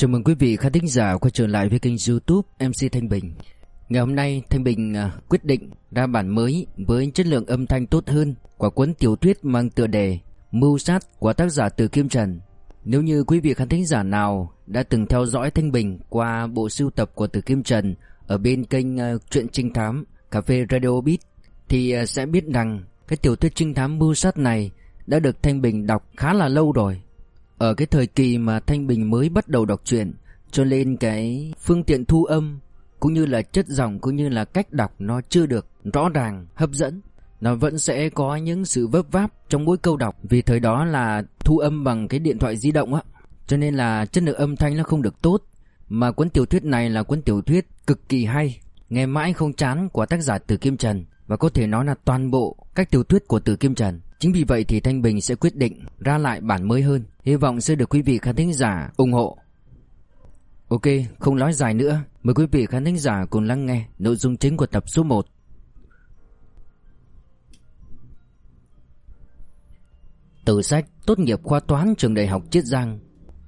Chào mừng quý vị khán thính giả quay trở lại với kênh youtube MC Thanh Bình. Ngày hôm nay, Thanh Bình à, quyết định ra bản mới với chất lượng âm thanh tốt hơn của cuốn tiểu thuyết mang tựa đề Mưu sát của tác giả Từ Kim Trần. Nếu như quý vị khán thính giả nào đã từng theo dõi Thanh Bình qua bộ sưu tập của Từ Kim Trần ở bên kênh à, Truyện Trinh Thám, Cà phê Radio Beat, thì à, sẽ biết rằng cái tiểu thuyết trinh thám mưu sát này đã được Thanh Bình đọc khá là lâu rồi ở cái thời kỳ mà Thanh Bình mới bắt đầu đọc truyện Cho nên cái phương tiện thu âm Cũng như là chất giọng cũng như là cách đọc Nó chưa được rõ ràng, hấp dẫn. Nó vẫn sẽ có những sự vấp váp trong mỗi câu đọc Vì thời đó là thu âm bằng cái điện thoại di động á. Cho nên là chất lượng âm thanh nó không được tốt. Mà cuốn tiểu thuyết này là cuốn tiểu thuyết cực kỳ hay Nghe mãi không chán của tác giả Từ Kim Trần. Và có thể nói là toàn bộ các tiểu thuyết của Từ Kim Trần. Chính vì vậy thì Thanh Bình sẽ quyết định ra lại bản mới hơn. Hy vọng sẽ được quý vị khán thính giả ủng hộ. Ok, không nói dài nữa. Mời quý vị khán thính giả cùng lắng nghe nội dung chính của tập số 1 Từ sách tốt nghiệp khoa toán trường đại học Chiết Giang.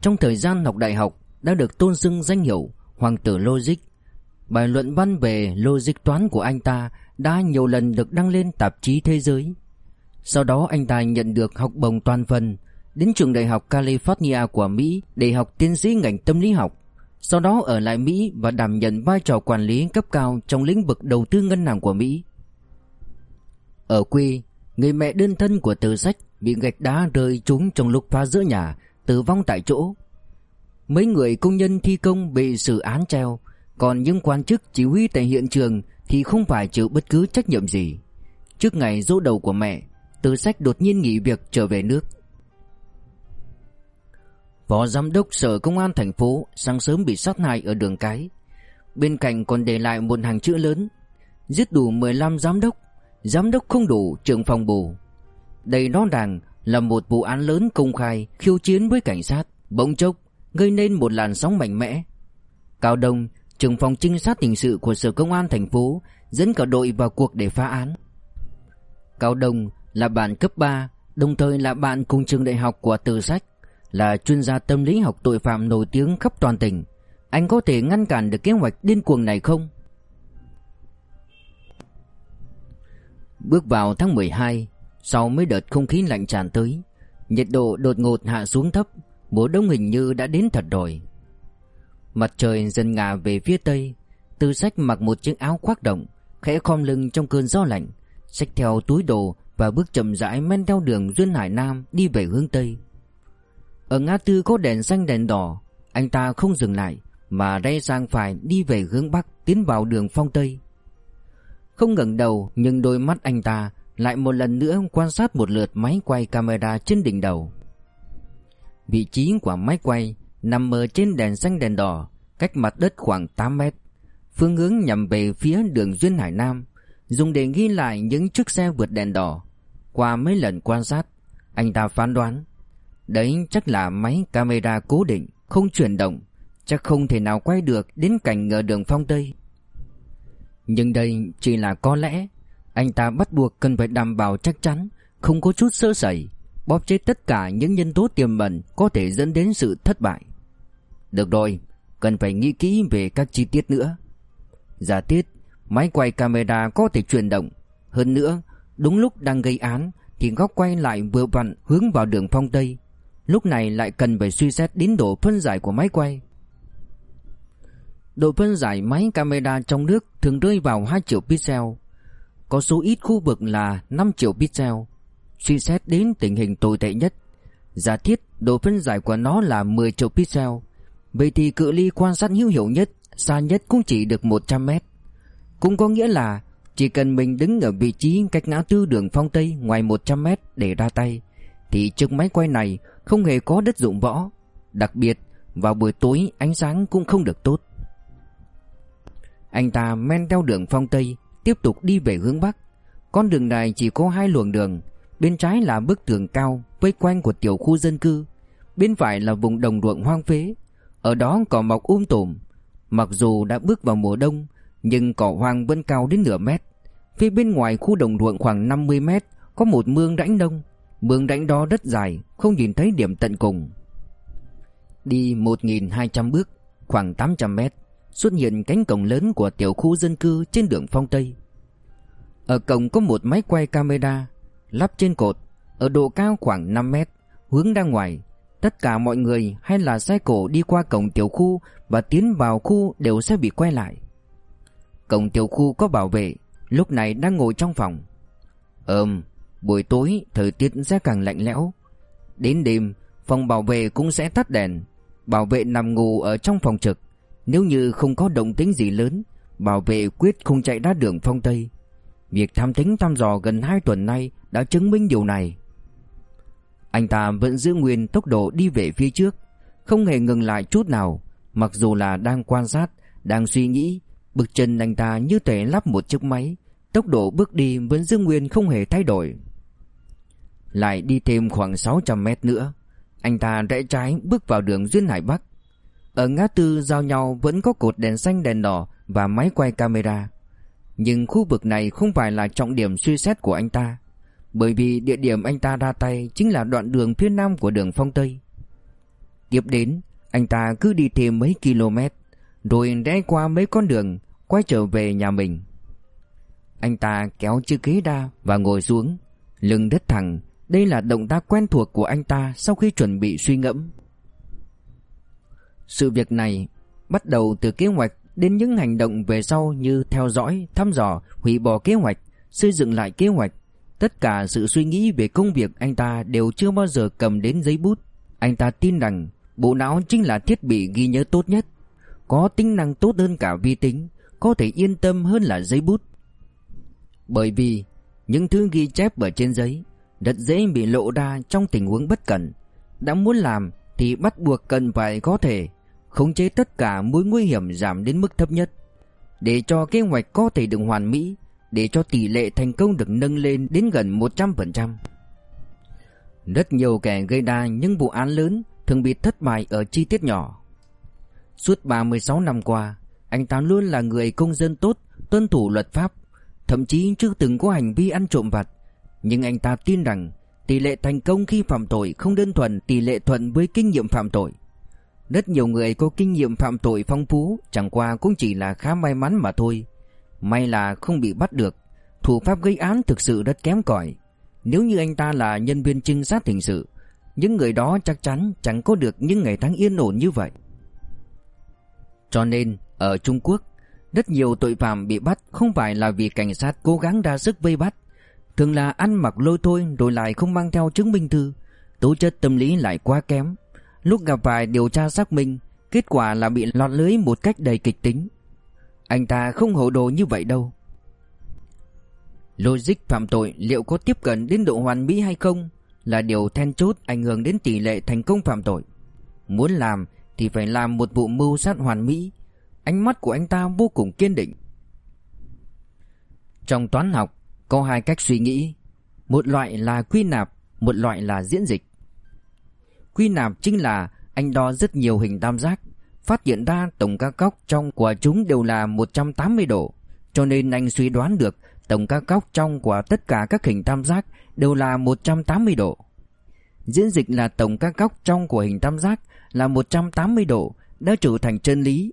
Trong thời gian học đại học đã được tôn xưng danh hiệu Hoàng tử Logic. Bài luận văn về logic toán của anh ta đã nhiều lần được đăng lên tạp chí thế giới sau đó anh ta nhận được học bổng toàn phần, Đến trường đại học California của Mỹ Để học tiến sĩ ngành tâm lý học. Sau đó ở lại Mỹ và đảm nhận vai trò quản lý cấp cao Trong lĩnh vực đầu tư ngân hàng của Mỹ. Ở quê, Người mẹ đơn thân của từ sách Bị gạch đá rơi trúng trong lúc phá giữa nhà, Tử vong tại chỗ. Mấy người công nhân thi công bị xử án treo, Còn những quan chức chỉ huy tại hiện trường Thì không phải chịu bất cứ trách nhiệm gì. Trước ngày dỗ đầu của mẹ từ sách đột nhiên nghỉ việc trở về nước. Phó giám đốc sở công an thành phố sáng sớm bị sát hại ở đường cái. Bên cạnh còn để lại một hàng chữ lớn, Giết đủ 15 giám đốc Giám đốc không đủ, trưởng phòng bù. Đây rõ ràng là một vụ án lớn công khai, khiêu chiến với cảnh sát, Bỗng chốc gây nên một làn sóng mạnh mẽ. Cao Đông, trưởng phòng trinh sát hình sự của sở công an thành phố, dẫn cả đội vào cuộc để phá án. Cao Đông là bạn cấp 3, đồng thời là bạn cùng trường đại học của Từ Sách, là chuyên gia tâm lý học tội phạm nổi tiếng khắp toàn tỉnh. Anh có thể ngăn cản được kế hoạch điên cuồng này không? Bước vào tháng 12, sau mấy đợt không khí lạnh tràn tới, nhiệt độ đột ngột hạ xuống thấp, mùa đông hình như đã đến thật rồi. Mặt trời dần ngả về phía tây, Từ Sách mặc một chiếc áo khoác động, khẽ khom lưng trong cơn gió lạnh, xách theo túi đồ và bước chậm rãi men theo đường Duyên Hải Nam đi về hướng Tây. Ở ngã tư có đèn xanh đèn đỏ, anh ta không dừng lại mà rẽ sang phải đi về hướng Bắc tiến vào đường Phong Tây. Không ngẩng đầu nhưng đôi mắt anh ta lại một lần nữa quan sát một lượt máy quay camera trên đỉnh đầu. Vị trí của máy quay nằm ở trên đèn xanh đèn đỏ, cách mặt đất khoảng 8 mét. Phương hướng nhằm về phía đường Duyên Hải Nam, dùng để ghi lại những chiếc xe vượt đèn đỏ. Qua mấy lần quan sát, anh ta phán đoán, đấy chắc là máy camera cố định, không chuyển động, chắc không thể nào quay được đến cảnh ở đường phong Tây. Nhưng đây chỉ là có lẽ, anh ta bắt buộc cần phải đảm bảo chắc chắn, không có chút sơ sẩy, bóp chết tất cả những nhân tố tiềm ẩn có thể dẫn đến sự thất bại. Được rồi, cần phải nghĩ kỹ về các chi tiết nữa. Giả thiết, máy quay camera có thể chuyển động, hơn nữa, Đúng lúc đang gây án, Thì góc quay lại vừa vặn hướng vào đường phong Tây. Lúc này lại cần phải suy xét đến độ phân giải của máy quay. Độ phân giải máy camera trong nước thường rơi vào 2 triệu pixel. Có số ít khu vực là 5 triệu pixel. Suy xét đến tình hình tồi tệ nhất. Giả thiết độ phân giải của nó là 10 triệu pixel. Vậy thì cự ly quan sát hữu hiệu nhất, Xa nhất cũng chỉ được 100 mét. Cũng có nghĩa là chỉ cần mình đứng ở vị trí cách ngã tư đường phong Tây ngoài 100 mét để ra tay, Thì chiếc máy quay này không hề có đất dụng võ. Đặc biệt, vào buổi tối, ánh sáng cũng không được tốt. Anh ta men theo đường phong Tây, Tiếp tục đi về hướng Bắc. Con đường này chỉ có hai luồng đường. Bên trái là bức tường cao vây quanh của tiểu khu dân cư, Bên phải là vùng đồng ruộng hoang phế. Ở đó cỏ mọc um tùm. Mặc dù đã bước vào mùa đông nhưng cỏ hoang vẫn cao đến nửa mét. Phía bên ngoài khu đồng ruộng khoảng 50 mét có một mương rãnh đông. Mương rãnh đó rất dài, không nhìn thấy điểm tận cùng. Đi 1.200 bước, khoảng 800 mét, xuất hiện cánh cổng lớn của tiểu khu dân cư trên đường Phong Tây. Ở cổng có một máy quay camera lắp trên cột, ở độ cao khoảng 5 mét, hướng ra ngoài. Tất cả mọi người hay là xe cổ đi qua cổng tiểu khu và tiến vào khu đều sẽ bị quay lại. Cổng tiểu khu có bảo vệ, lúc này đang ngồi trong phòng. Ừm, buổi tối thời tiết sẽ càng lạnh lẽo. Đến đêm, phòng bảo vệ cũng sẽ tắt đèn. Bảo vệ nằm ngủ ở trong phòng trực. Nếu như không có động tĩnh gì lớn, bảo vệ quyết không chạy ra đường phong Tây. Việc tham tính thăm dò gần 2 tuần nay đã chứng minh điều này. Anh ta vẫn giữ nguyên tốc độ đi về phía trước, không hề ngừng lại chút nào, mặc dù là đang quan sát, đang suy nghĩ, bước chân anh ta như thể lắp một chiếc máy, tốc độ bước đi vẫn giữ nguyên không hề thay đổi. Lại đi thêm khoảng 600 mét nữa, anh ta rẽ trái bước vào đường Duyên Hải Bắc. Ở ngã tư giao nhau vẫn có cột đèn xanh đèn đỏ và máy quay camera. Nhưng khu vực này không phải là trọng điểm suy xét của anh ta Bởi vì địa điểm anh ta ra tay chính là đoạn đường phía nam của đường phong Tây Tiếp đến anh ta cứ đi thêm mấy km rồi rẽ qua mấy con đường Quay trở về nhà mình Anh ta kéo chiếc ghế ra và ngồi xuống Lưng đất thẳng Đây là động tác quen thuộc của anh ta Sau khi chuẩn bị suy ngẫm Sự việc này Bắt đầu từ kế hoạch đến những hành động về sau như theo dõi, thăm dò, hủy bỏ kế hoạch, xây dựng lại kế hoạch. Tất cả sự suy nghĩ về công việc anh ta đều chưa bao giờ cầm đến giấy bút. Anh ta tin rằng bộ não chính là thiết bị ghi nhớ tốt nhất, có tính năng tốt hơn cả vi tính, có thể yên tâm hơn là giấy bút. Bởi vì những thứ ghi chép ở trên giấy rất dễ bị lộ ra trong tình huống bất cẩn. Đã muốn làm thì bắt buộc cần phải có thể khống chế tất cả mối nguy hiểm giảm đến mức thấp nhất, để cho kế hoạch có thể được hoàn mỹ, để cho tỷ lệ thành công được nâng lên đến gần 100%. Rất nhiều kẻ gây ra những vụ án lớn thường bị thất bại ở chi tiết nhỏ. Suốt 36 năm qua, anh ta luôn là người công dân tốt, tuân thủ luật pháp, thậm chí chưa từng có hành vi ăn trộm vặt, nhưng anh ta tin rằng tỷ lệ thành công khi phạm tội không đơn thuần tỷ lệ thuận với kinh nghiệm phạm tội. Rất nhiều người có kinh nghiệm phạm tội phong phú Chẳng qua cũng chỉ là khá may mắn mà thôi. May là không bị bắt được Thủ pháp gây án thực sự rất kém cỏi. Nếu như anh ta là nhân viên trinh sát hình sự Những người đó chắc chắn chẳng có được những ngày tháng yên ổn như vậy. Cho nên, ở Trung Quốc, Rất nhiều tội phạm bị bắt không phải là vì cảnh sát cố gắng ra sức vây bắt. Thường là ăn mặc lôi thôi rồi lại không mang theo chứng minh thư. Tố chất tâm lý lại quá kém. Lúc gặp phải điều tra xác minh, Kết quả là bị lọt lưới một cách đầy kịch tính. Anh ta không hổ đồ như vậy đâu. Logic phạm tội liệu có tiếp cận đến độ hoàn mỹ hay không Là điều then chốt ảnh hưởng đến tỷ lệ thành công phạm tội. Muốn làm thì phải làm một vụ mưu sát hoàn mỹ. Ánh mắt của anh ta vô cùng kiên định. Trong toán học có hai cách suy nghĩ. Một loại là quy nạp Một loại là diễn dịch. Quy nạp chính là anh đo rất nhiều hình tam giác, phát hiện ra tổng các góc trong của chúng đều là 180 độ, cho nên anh suy đoán được tổng các góc trong của tất cả các hình tam giác đều là 180 độ. Diễn dịch là tổng các góc trong của hình tam giác là 180 độ đã trở thành chân lý.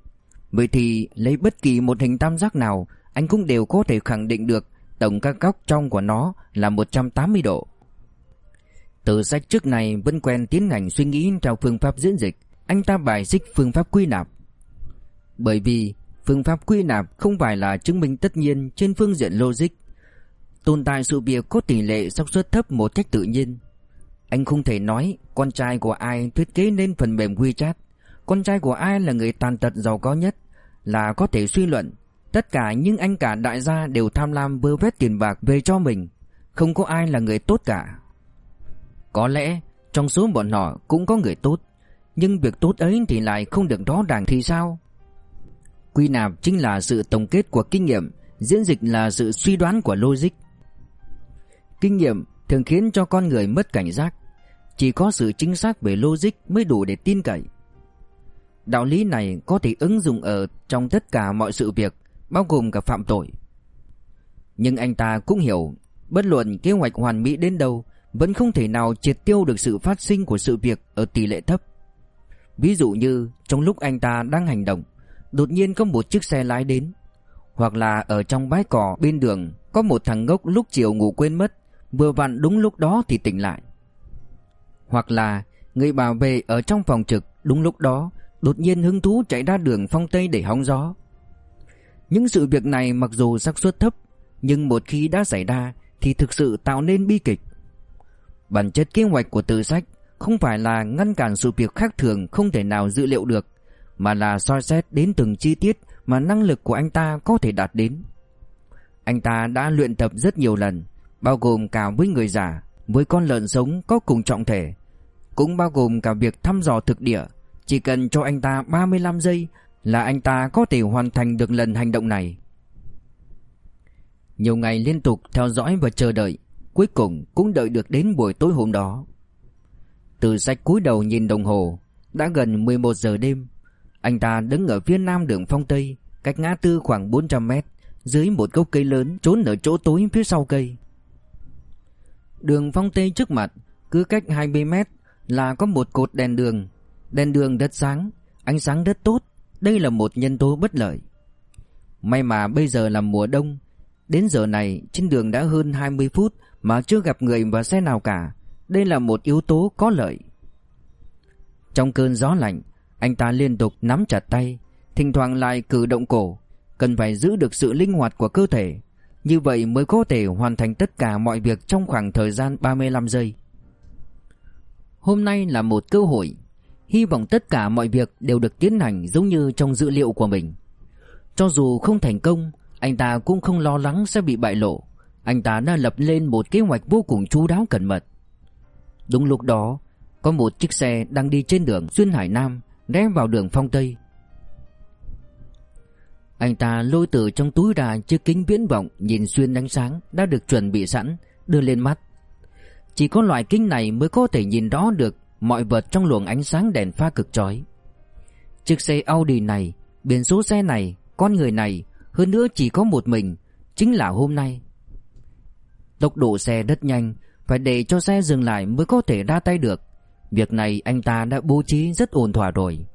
Vậy thì lấy bất kỳ một hình tam giác nào, anh cũng đều có thể khẳng định được tổng các góc trong của nó là 180 độ. Từ sách trước này vẫn quen tiến hành suy nghĩ theo phương pháp diễn dịch, anh ta bài xích phương pháp quy nạp. Bởi vì phương pháp quy nạp không phải là chứng minh tất nhiên trên phương diện logic. Tồn tại sự việc có tỷ lệ xác suất thấp một cách tự nhiên. Anh không thể nói con trai của ai thiết kế nên phần mềm WeChat, con trai của ai là người tàn tật giàu có nhất, là có thể suy luận. Tất cả những anh cả đại gia đều tham lam vơ vét tiền bạc về cho mình, không có ai là người tốt cả. Có lẽ trong số bọn họ cũng có người tốt. Nhưng việc tốt ấy thì lại không được rõ ràng thì sao? Quy nạp chính là sự tổng kết của kinh nghiệm Diễn dịch là sự suy đoán của logic. Kinh nghiệm thường khiến cho con người mất cảnh giác. Chỉ có sự chính xác về logic mới đủ để tin cậy. Đạo lý này có thể ứng dụng ở trong tất cả mọi sự việc, Bao gồm cả phạm tội. Nhưng anh ta cũng hiểu, Bất luận kế hoạch hoàn mỹ đến đâu, vẫn không thể nào triệt tiêu được sự phát sinh của sự việc ở tỷ lệ thấp. Ví dụ như, trong lúc anh ta đang hành động, Đột nhiên có một chiếc xe lái đến. Hoặc là ở trong bãi cỏ bên đường, Có một thằng ngốc lúc chiều ngủ quên mất, Vừa vặn đúng lúc đó thì tỉnh lại. Hoặc là Người bảo vệ ở trong phòng trực, Đúng lúc đó, Đột nhiên hứng thú chạy ra đường phong tây để hóng gió. Những sự việc này mặc dù xác suất thấp, Nhưng một khi đã xảy ra Thì thực sự tạo nên bi kịch. Bản chất kế hoạch của tự sách Không phải là ngăn cản sự việc khác thường Không thể nào dự liệu được, Mà là soi xét đến từng chi tiết Mà năng lực của anh ta có thể đạt đến. Anh ta đã luyện tập rất nhiều lần, Bao gồm cả với người già, Với con lợn sống có cùng trọng thể. Cũng bao gồm cả việc thăm dò thực địa chỉ cần cho anh ta 35 giây là anh ta có thể hoàn thành được lần hành động này. Nhiều ngày liên tục theo dõi và chờ đợi, cuối cùng cũng đợi được đến buổi tối hôm đó. Từ sách cúi đầu nhìn đồng hồ, đã gần 11 giờ đêm. Anh ta đứng ở phía nam đường phong Tây, cách ngã tư khoảng 400 mét, dưới một gốc cây lớn trốn ở chỗ tối phía sau cây. Đường phong Tây trước mặt, cứ cách 20 mét là có một cột đèn đường Đèn đường rất sáng, ánh sáng rất tốt, đây là một nhân tố bất lợi. May mà bây giờ là mùa đông, đến giờ này trên đường đã hơn 20 phút mà chưa gặp người và xe nào cả, đây là một yếu tố có lợi. Trong cơn gió lạnh, anh ta liên tục nắm chặt tay, thỉnh thoảng lại cử động cổ, cần phải giữ được sự linh hoạt của cơ thể, như vậy mới có thể hoàn thành tất cả mọi việc trong khoảng thời gian 35 giây. Hôm nay là một cơ hội. Hy vọng tất cả mọi việc đều được tiến hành giống như trong dữ liệu của mình. Cho dù không thành công, Anh ta cũng không lo lắng sẽ bị bại lộ. Anh ta đã lập lên một kế hoạch vô cùng chú đáo cẩn mật. Đúng lúc đó, Có một chiếc xe đang đi trên đường Xuyên Hải Nam, Rẽ vào đường Phong Tây. Anh ta lôi từ trong túi ra chiếc kính viễn vọng Nhìn xuyên ánh sáng Đã được chuẩn bị sẵn, Đưa lên mắt. Chỉ có loại kính này mới có thể nhìn rõ được mọi vật trong luồng ánh sáng đèn pha cực chói. Chiếc xe Audi này, biển số xe này, con người này, hơn nữa chỉ có một mình, chính là hôm nay. Tốc độ xe rất nhanh, phải để cho xe dừng lại mới có thể ra tay được. Việc này anh ta đã bố trí rất ổn thỏa rồi.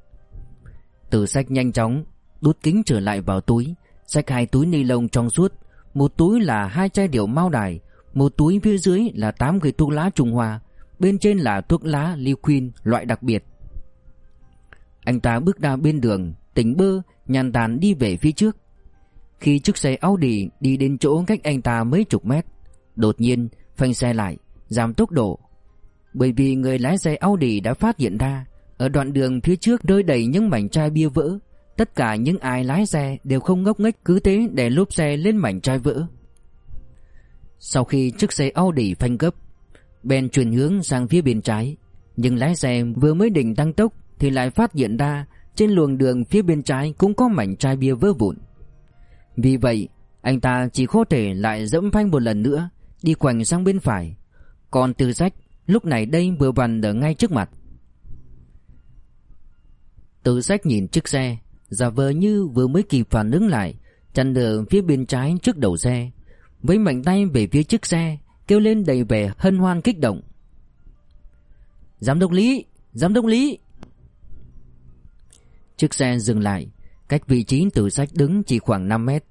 Từ sách nhanh chóng, đút kính trở lại vào túi, xách hai túi ni lông trong suốt, một túi là hai chai rượu mao đài, một túi phía dưới là tám cây thuốc lá Trung Hoa, Bên trên là thuốc lá liquin loại đặc biệt. Anh ta bước ra bên đường Tỉnh bơ nhàn tàn đi về phía trước. Khi chiếc xe Audi đi đến chỗ cách anh ta mấy chục mét Đột nhiên phanh xe lại Giảm tốc độ. Bởi vì người lái xe Audi đã phát hiện ra Ở đoạn đường phía trước rơi đầy những mảnh chai bia vỡ Tất cả những ai lái xe đều không ngốc nghếch cứ thế để lốp xe lên mảnh chai vỡ. Sau khi chiếc xe Audi phanh gấp, Ben chuyển hướng sang phía bên trái, nhưng lái xe vừa mới định tăng tốc thì lại phát hiện ra trên luồng đường phía bên trái cũng có mảnh chai bia vỡ vụn. Vì vậy, anh ta chỉ có thể lại dẫm phanh một lần nữa, đi quành sang bên phải. Còn từ rách lúc này đây vừa vặn ở ngay trước mặt. Từ rách nhìn chiếc xe, giả vờ như vừa mới kịp phản ứng lại, chặn đường phía bên trái trước đầu xe với mạnh tay về phía chiếc xe kêu lên đầy vẻ hân hoan kích động. Giám đốc Lý! Giám đốc Lý! Chiếc xe dừng lại, cách vị trí từ sách đứng chỉ khoảng năm mét.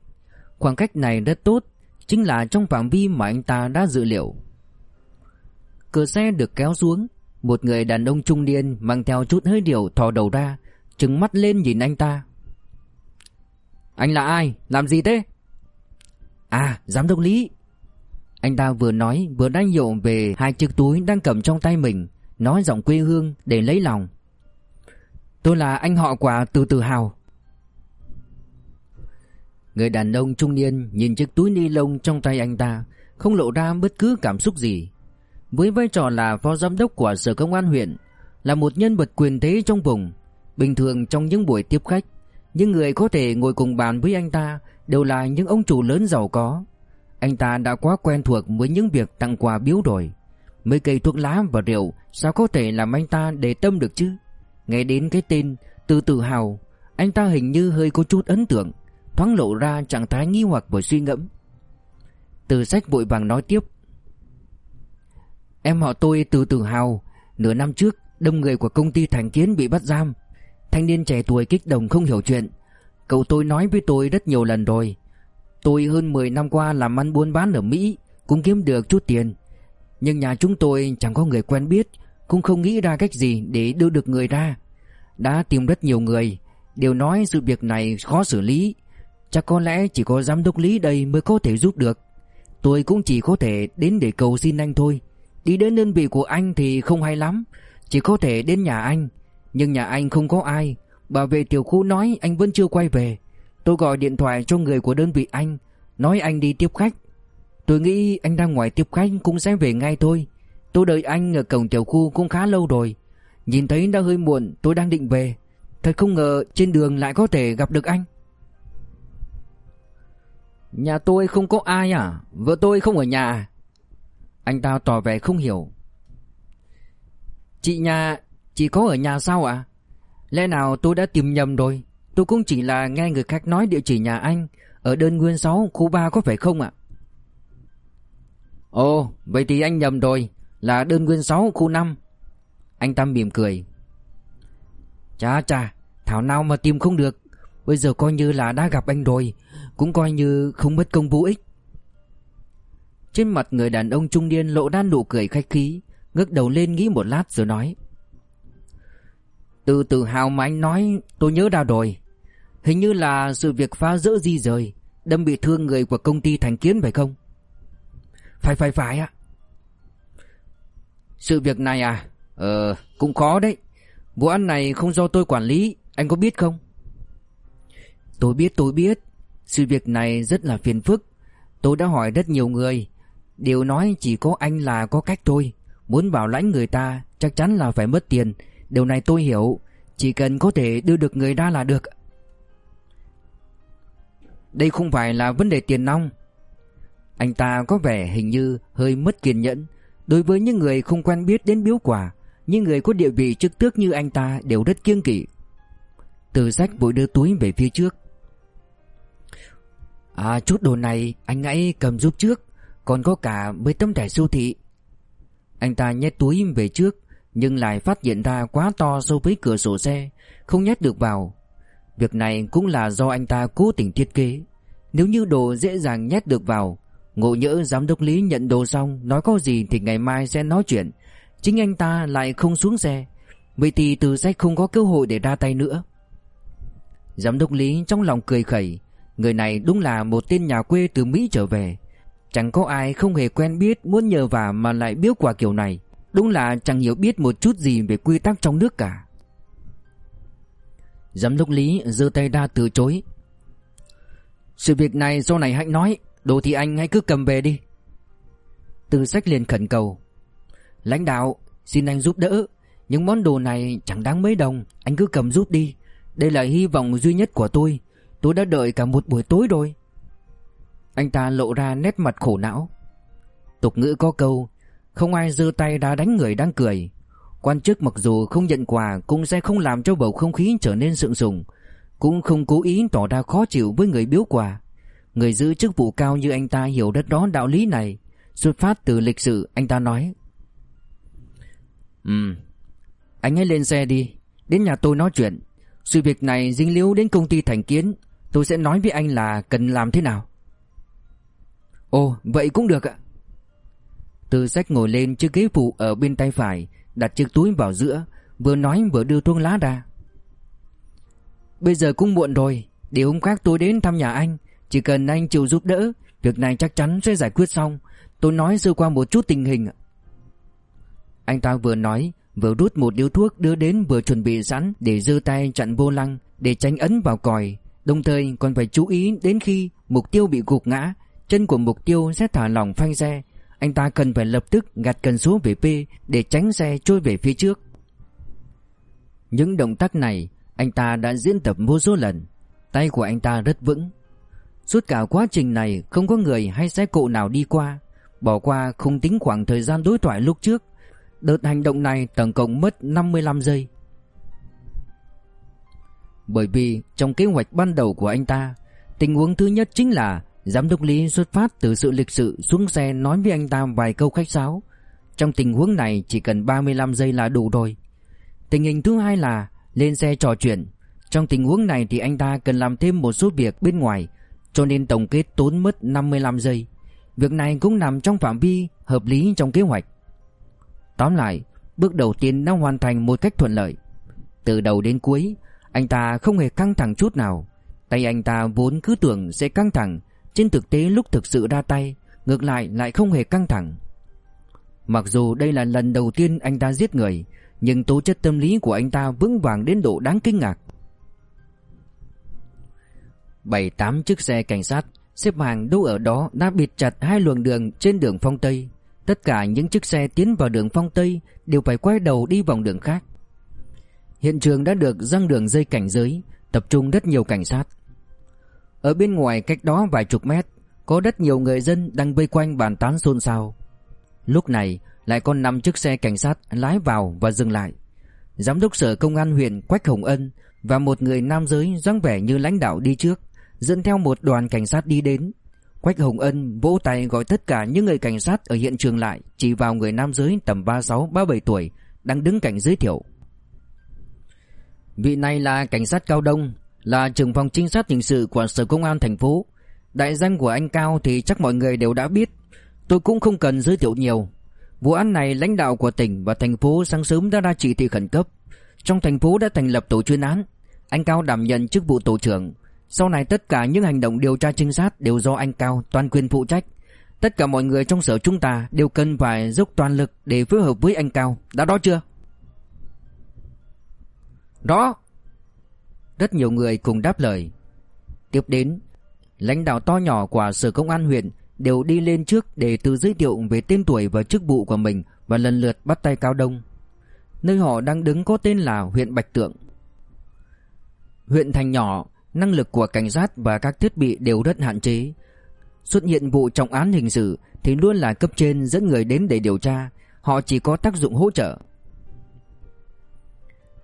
Khoảng cách này rất tốt, chính là trong phạm vi mà anh ta đã dự liệu. Cửa xe được kéo xuống, một người đàn ông trung niên mang theo chút hơi điều thò đầu ra, trừng mắt lên nhìn anh ta. Anh là ai? Làm gì thế? À, giám đốc Lý, anh ta vừa nói vừa đang hiệu về hai chiếc túi đang cầm trong tay mình. Nói giọng quê hương để lấy lòng. Tôi là anh họ quả từ từ hào. Người đàn ông trung niên nhìn chiếc túi ni lông trong tay anh ta Không lộ ra bất cứ cảm xúc gì. Với vai trò là phó giám đốc của sở công an huyện Là một nhân vật quyền thế trong vùng Bình thường trong những buổi tiếp khách. Những người có thể ngồi cùng bàn với anh ta Đều là những ông chủ lớn giàu có. Anh ta đã quá quen thuộc với những việc tặng quà biếu rồi Mấy cây thuốc lá và rượu, Sao có thể làm anh ta để tâm được chứ? Nghe đến cái tên, Từ tự hào, Anh ta hình như hơi có chút ấn tượng, Thoáng lộ ra trạng thái nghi hoặc và suy ngẫm. Từ sách vội vàng nói tiếp. Em họ tôi từ tự hào, Nửa năm trước, Đông người của công ty Thành Kiến bị bắt giam. Thanh niên trẻ tuổi kích động không hiểu chuyện Cậu tôi nói với tôi rất nhiều lần rồi. Tôi hơn 10 năm qua làm ăn buôn bán ở Mỹ, Cũng kiếm được chút tiền. Nhưng nhà chúng tôi chẳng có người quen biết, Cũng không nghĩ ra cách gì để đưa được người ra. Đã tìm rất nhiều người, Đều nói sự việc này khó xử lý. Chắc có lẽ chỉ có giám đốc Lý đây mới có thể giúp được. Tôi cũng chỉ có thể đến để cầu xin anh thôi. Đi đến đơn vị của anh thì không hay lắm, Chỉ có thể đến nhà anh. Nhưng nhà anh không có ai Bảo vệ tiểu khu nói anh vẫn chưa quay về. Tôi gọi điện thoại cho người của đơn vị anh Nói anh đi tiếp khách. Tôi nghĩ anh đang ngoài tiếp khách cũng sẽ về ngay thôi. Tôi đợi anh ở cổng tiểu khu cũng khá lâu rồi. Nhìn thấy đã hơi muộn tôi đang định về. Thật không ngờ trên đường lại có thể gặp được anh. Nhà tôi không có ai à? Vợ tôi không ở nhà à? Anh ta tỏ vẻ không hiểu. Chị nhà Chị có ở nhà sao ạ Lẽ nào tôi đã tìm nhầm rồi? Tôi cũng chỉ là nghe người khác nói địa chỉ nhà anh, Ở đơn nguyên 6 khu 3 có phải không ạ? Ồ, vậy thì anh nhầm rồi, Là đơn nguyên 6 khu 5 Anh Tâm mỉm cười. Chà chà, Thảo nào mà tìm không được. Bây giờ coi như là đã gặp anh rồi, Cũng coi như không mất công vô ích. Trên mặt người đàn ông trung niên lộ ra nụ cười khách khí, ngước đầu lên nghĩ một lát rồi nói. Từ tự hào mà anh nói, tôi nhớ ra rồi. Hình như là sự việc phá rỡ di rời, Đâm bị thương người của công ty Thành Kiến phải không? Phải phải phải ạ. Sự việc này à? Ờ cũng khó đấy. Vụ án này không do tôi quản lý, Anh có biết không? Tôi biết tôi biết. Sự việc này rất là phiền phức. Tôi đã hỏi rất nhiều người. Đều nói chỉ có anh là có cách thôi. Muốn bảo lãnh người ta, Chắc chắn là phải mất tiền. Điều này tôi hiểu. Chỉ cần có thể đưa được người ra là được. Đây không phải là vấn đề tiền nong. Anh ta có vẻ hình như hơi mất kiên nhẫn. Đối với những người không quen biết đến biếu quà, Những người có địa vị chức tước như anh ta đều rất kiêng kỵ. Từ sách vội đưa túi về phía trước. À chút đồ này anh hãy cầm giúp trước. Còn có cả mấy tấm thẻ siêu thị. Anh ta nhét túi về trước nhưng lại phát hiện ra quá to so với cửa sổ xe, Không nhét được vào. Việc này cũng là do anh ta cố tình thiết kế. Nếu như đồ dễ dàng nhét được vào, Ngộ nhỡ giám đốc Lý nhận đồ xong, Nói có gì thì ngày mai sẽ nói chuyện. Chính anh ta lại không xuống xe. Vậy thì từ sách không có cơ hội để ra tay nữa. Giám đốc Lý trong lòng cười khẩy. Người này đúng là một tên nhà quê từ Mỹ trở về. Chẳng có ai không hề quen biết Muốn nhờ vả mà lại biếu quà kiểu này. Đúng là chẳng hiểu biết một chút gì Về quy tắc trong nước cả. Giám đốc Lý giơ tay ra từ chối. Sự việc này sau này hãy nói, Đồ thì anh hãy cứ cầm về đi. Từ sách liền khẩn cầu. Lãnh đạo, Xin anh giúp đỡ, Những món đồ này chẳng đáng mấy đồng, Anh cứ cầm giúp đi. Đây là hy vọng duy nhất của tôi Tôi đã đợi cả một buổi tối rồi. Anh ta lộ ra nét mặt khổ não. Tục ngữ có câu không ai giơ tay đá đánh người đang cười. Quan chức mặc dù không nhận quà Cũng sẽ không làm cho bầu không khí trở nên sượng sùng Cũng không cố ý tỏ ra khó chịu với người biếu quà. Người giữ chức vụ cao như anh ta hiểu rất rõ đạo lý này. Xuất phát từ lịch sử anh ta nói. Ừ Anh hãy lên xe đi. Đến nhà tôi nói chuyện. Sự việc này dính líu đến công ty thành kiến. Tôi sẽ nói với anh là cần làm thế nào. Ồ vậy cũng được ạ từ sách ngồi lên chiếc ghế phụ ở bên tay phải, Đặt chiếc túi vào giữa, Vừa nói vừa đưa thuốc lá ra. Bây giờ cũng muộn rồi, Để hôm khác tôi đến thăm nhà anh, Chỉ cần anh chịu giúp đỡ, Việc này chắc chắn sẽ giải quyết xong. Tôi nói sơ qua một chút tình hình. Anh ta vừa nói, Vừa rút một điếu thuốc đưa đến vừa chuẩn bị sẵn Để giơ tay chặn vô lăng, Để tránh ấn vào còi. Đồng thời còn phải chú ý đến khi mục tiêu bị gục ngã, Chân của mục tiêu sẽ thả lỏng phanh xe anh ta cần phải lập tức gạt cần xuống về P Để tránh xe trôi về phía trước. Những động tác này, Anh ta đã diễn tập vô số lần. Tay của anh ta rất vững. Suốt cả quá trình này, Không có người hay xe cộ nào đi qua. Bỏ qua không tính khoảng thời gian đối thoại lúc trước. Đợt hành động này tổng cộng mất 55 giây. Bởi vì trong kế hoạch ban đầu của anh ta, Tình huống thứ nhất chính là Giám đốc Lý xuất phát từ sự lịch sự xuống xe nói với anh ta vài câu khách sáo. Trong tình huống này chỉ cần 35 giây là đủ rồi. Tình hình thứ hai là Lên xe trò chuyện. Trong tình huống này thì anh ta cần làm thêm một số việc bên ngoài, Cho nên tổng kết tốn mất 55 giây. Việc này cũng nằm trong phạm vi hợp lý trong kế hoạch. Tóm lại, Bước đầu tiên đã hoàn thành một cách thuận lợi. Từ đầu đến cuối, Anh ta không hề căng thẳng chút nào. Tay anh ta vốn cứ tưởng sẽ căng thẳng trên thực tế lúc thực sự ra tay, Ngược lại lại không hề căng thẳng. Mặc dù đây là lần đầu tiên anh ta giết người, Nhưng tố chất tâm lý của anh ta vững vàng đến độ đáng kinh ngạc. Bảy tám chiếc xe cảnh sát, xếp hàng đâu ở đó đã bịt chặt hai luồng đường trên đường phong Tây. Tất cả những chiếc xe tiến vào đường phong Tây đều phải quay đầu đi vòng đường khác. Hiện trường đã được răng đường dây cảnh giới, Tập trung rất nhiều cảnh sát. Ở bên ngoài cách đó vài chục mét, Có rất nhiều người dân đang vây quanh bàn tán xôn xao. Lúc này, lại có năm chiếc xe cảnh sát lái vào và dừng lại. Giám đốc sở công an huyện Quách Hồng Ân Và một người nam giới dáng vẻ như lãnh đạo đi trước, Dẫn theo một đoàn cảnh sát đi đến. Quách Hồng Ân vỗ tay gọi tất cả những người cảnh sát ở hiện trường lại, Chỉ vào người nam giới tầm 36-37 tuổi, Đang đứng cạnh giới thiệu. Vị này là cảnh sát Cao Đông là trưởng phòng trinh sát hình sự của sở công an thành phố. Đại danh của anh Cao thì chắc mọi người đều đã biết. Tôi cũng không cần giới thiệu nhiều. Vụ án này lãnh đạo của tỉnh và thành phố sáng sớm đã ra chỉ thị khẩn cấp. Trong thành phố đã thành lập tổ chuyên án. Anh Cao đảm nhận chức vụ tổ trưởng. Sau này tất cả những hành động điều tra trinh sát đều do anh Cao toàn quyền phụ trách. Tất cả mọi người trong sở chúng ta đều cần phải dốc toàn lực để phối hợp với anh Cao. Đã đó chưa? Đó. Rất nhiều người cùng đáp lời Tiếp đến Lãnh đạo to nhỏ của sở công an huyện đều đi lên trước để tự giới thiệu về tên tuổi và chức vụ của mình và lần lượt bắt tay Cao Đông. Nơi họ đang đứng có tên là huyện Bạch Tượng. Huyện thành nhỏ, năng lực của cảnh sát và các thiết bị đều rất hạn chế. Xuất hiện vụ trọng án hình sự thì luôn là cấp trên dẫn người đến để điều tra, họ chỉ có tác dụng hỗ trợ.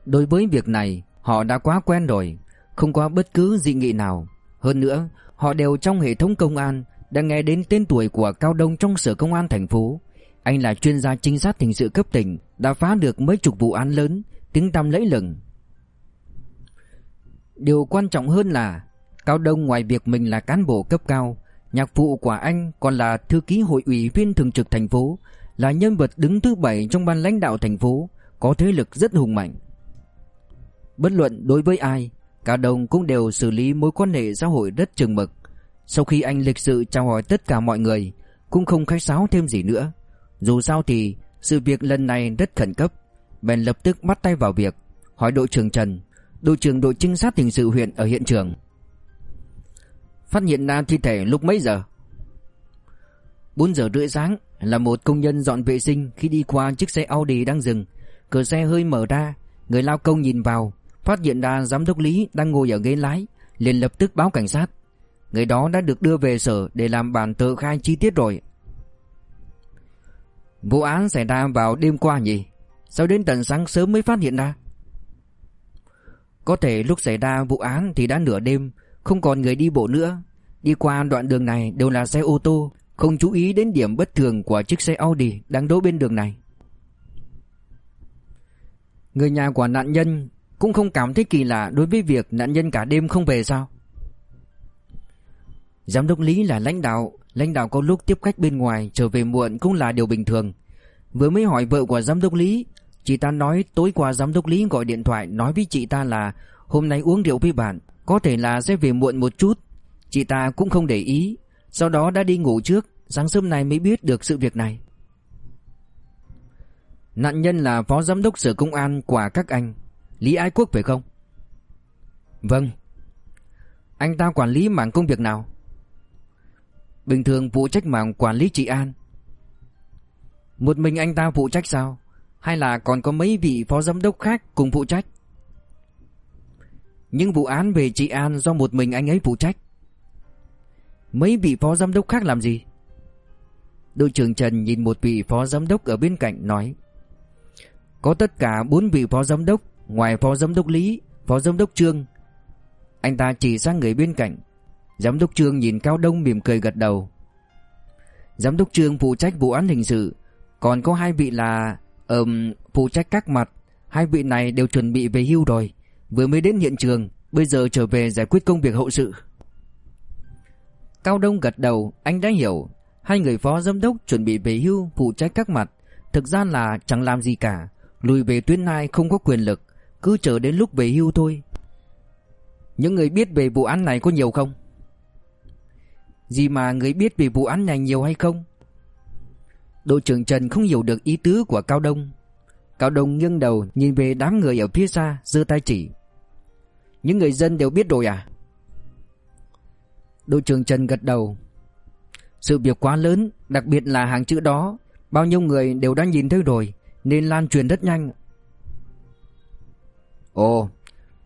Đối với việc này, họ đã quá quen rồi, không có bất cứ dị nghị nào. Hơn nữa, họ đều trong hệ thống công an đã nghe đến tên tuổi của Cao Đông trong sở công an thành phố. Anh là chuyên gia trinh sát hình sự cấp tỉnh, đã phá được mấy chục vụ án lớn, tiếng tăm lẫy lừng. Điều quan trọng hơn là Cao Đông ngoài việc mình là cán bộ cấp cao, nhạc phụ của anh còn là thư ký hội ủy viên thường trực thành phố, là nhân vật đứng thứ bảy trong ban lãnh đạo thành phố, có thế lực rất hùng mạnh. Bất luận đối với ai, Cao Đông cũng đều xử lý mối quan hệ xã hội rất chừng mực. Sau khi anh lịch sự chào hỏi tất cả mọi người Cũng không khách sáo thêm gì nữa. Dù sao thì sự việc lần này rất khẩn cấp. Bèn lập tức bắt tay vào việc Hỏi đội trưởng Trần Đội trưởng đội trinh sát hình sự huyện ở hiện trường. Phát hiện ra thi thể lúc mấy giờ? 4 giờ rưỡi sáng Là một công nhân dọn vệ sinh Khi đi qua chiếc xe Audi đang dừng. Cửa xe hơi mở ra Người lao công nhìn vào Phát hiện ra giám đốc Lý đang ngồi ở ghế lái, liền lập tức báo cảnh sát. Người đó đã được đưa về sở để làm bản tự khai chi tiết rồi. Vụ án xảy ra vào đêm qua nhỉ? Sao đến tận sáng sớm mới phát hiện ra? Có thể lúc xảy ra vụ án thì đã nửa đêm, Không còn người đi bộ nữa. Đi qua đoạn đường này đều là xe ô tô, Không chú ý đến điểm bất thường của chiếc xe Audi đang đỗ bên đường này. Người nhà của nạn nhân cũng không cảm thấy kỳ lạ đối với việc nạn nhân cả đêm không về sao? Giám đốc Lý là lãnh đạo Lãnh đạo có lúc tiếp khách bên ngoài, Trở về muộn cũng là điều bình thường. Vừa mới hỏi vợ của giám đốc Lý, Chị ta nói tối qua giám đốc Lý gọi điện thoại Nói với chị ta là Hôm nay uống rượu với bạn, Có thể là sẽ về muộn một chút. Chị ta cũng không để ý, Sau đó đã đi ngủ trước, Sáng sớm này mới biết được sự việc này. Nạn nhân là phó giám đốc sở công an của các anh. Lý Ái Quốc phải không? Vâng. Anh ta quản lý mảng công việc nào? Bình thường phụ trách mảng quản lý trị an. Một mình anh ta phụ trách sao? Hay là còn có mấy vị phó giám đốc khác cùng phụ trách? Những vụ án về trị an do một mình anh ấy phụ trách. Mấy vị phó giám đốc khác làm gì? Đội trưởng Trần nhìn một vị phó giám đốc ở bên cạnh nói, Có tất cả bốn vị phó giám đốc Ngoài phó giám đốc Lý Phó giám đốc Trương Anh ta chỉ sang người bên cạnh. Giám đốc Trương nhìn Cao Đông mỉm cười gật đầu. Giám đốc Trương phụ trách vụ án hình sự, còn có hai vị là um, phụ trách các mặt, hai vị này đều chuẩn bị về hưu rồi, Vừa mới đến hiện trường Bây giờ trở về giải quyết công việc hậu sự. Cao Đông gật đầu Anh đã hiểu. Hai người phó giám đốc chuẩn bị về hưu Phụ trách các mặt. Thực ra là chẳng làm gì cả. Lùi về tuyến nai không có quyền lực. Cứ chờ đến lúc về hưu thôi Những người biết về vụ án này có nhiều không? Gì mà người biết về vụ án này nhiều hay không? Đội trưởng Trần không hiểu được ý tứ của Cao Đông Cao Đông nghiêng đầu nhìn về đám người ở phía xa, giơ tay chỉ Những người dân đều biết rồi à? Đội trưởng Trần gật đầu Sự việc quá lớn, Đặc biệt là hàng chữ đó Bao nhiêu người đều đã nhìn thấy rồi, Nên lan truyền rất nhanh Ồ,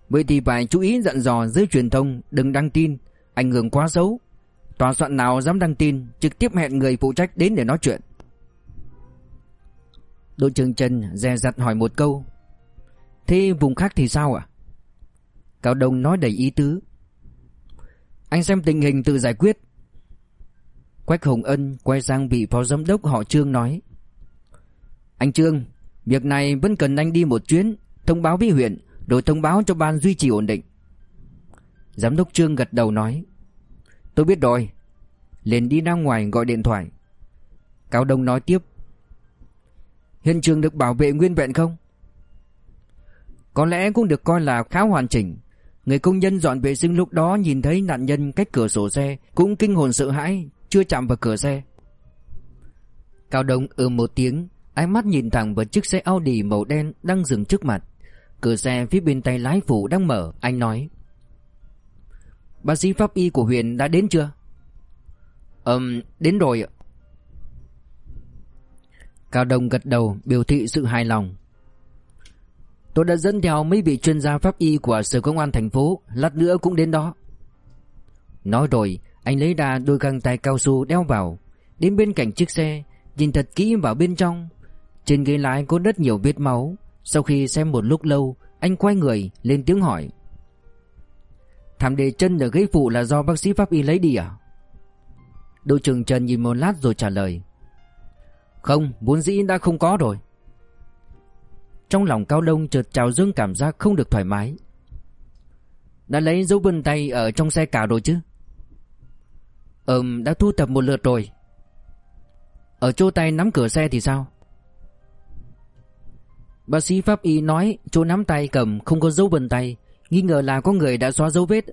Vậy thì phải chú ý dặn dò giới truyền thông Đừng đăng tin, Ảnh hưởng quá xấu. Tòa soạn nào dám đăng tin, Trực tiếp hẹn người phụ trách đến để nói chuyện. Đội trưởng Trần dè dặt hỏi một câu, Thế vùng khác thì sao ạ? Cao Đông nói đầy ý tứ, Anh xem tình hình tự giải quyết. Quách Hồng Ân quay sang vị phó giám đốc họ Trương nói, Anh Trương, Việc này vẫn cần anh đi một chuyến, Thông báo với huyện rồi thông báo cho ban duy trì ổn định. Giám đốc Trương gật đầu nói, Tôi biết rồi. Liền đi ra ngoài gọi điện thoại. Cao Đông nói tiếp, Hiện trường được bảo vệ nguyên vẹn không? Có lẽ cũng được coi là khá hoàn chỉnh. Người công nhân dọn vệ sinh lúc đó nhìn thấy nạn nhân cách cửa sổ xe Cũng kinh hồn sợ hãi, Chưa chạm vào cửa xe. Cao Đông ư một tiếng, Ánh mắt nhìn thẳng vào chiếc xe Audi màu đen đang dừng trước mặt. Cửa xe phía bên tay lái phụ đang mở Anh nói. Bác sĩ pháp y của huyện đã đến chưa? Ừm, đến rồi ạ. Cao Đông gật đầu biểu thị sự hài lòng. Tôi đã dẫn theo mấy vị chuyên gia pháp y của Sở Công an thành phố Lát nữa cũng đến đó. Nói rồi Anh lấy ra đôi găng tay cao su đeo vào. Đến bên cạnh chiếc xe Nhìn thật kỹ vào bên trong. Trên ghế lái có rất nhiều vết máu. Sau khi xem một lúc lâu Anh quay người lên tiếng hỏi. Thảm đề chân ở ghế phụ là do bác sĩ pháp y lấy đi à? Đội trưởng Trần nhìn một lát rồi trả lời. Không, vốn dĩ đã không có rồi. Trong lòng Cao Đông chợt trào dâng cảm giác không được thoải mái. Đã lấy dấu vân tay ở trong xe cả rồi chứ? Ừm, đã thu thập một lượt rồi. Ở chỗ tay nắm cửa xe thì sao? Bác sĩ pháp y nói chỗ nắm tay cầm không có dấu vân tay. Nghi ngờ là có người đã xóa dấu vết.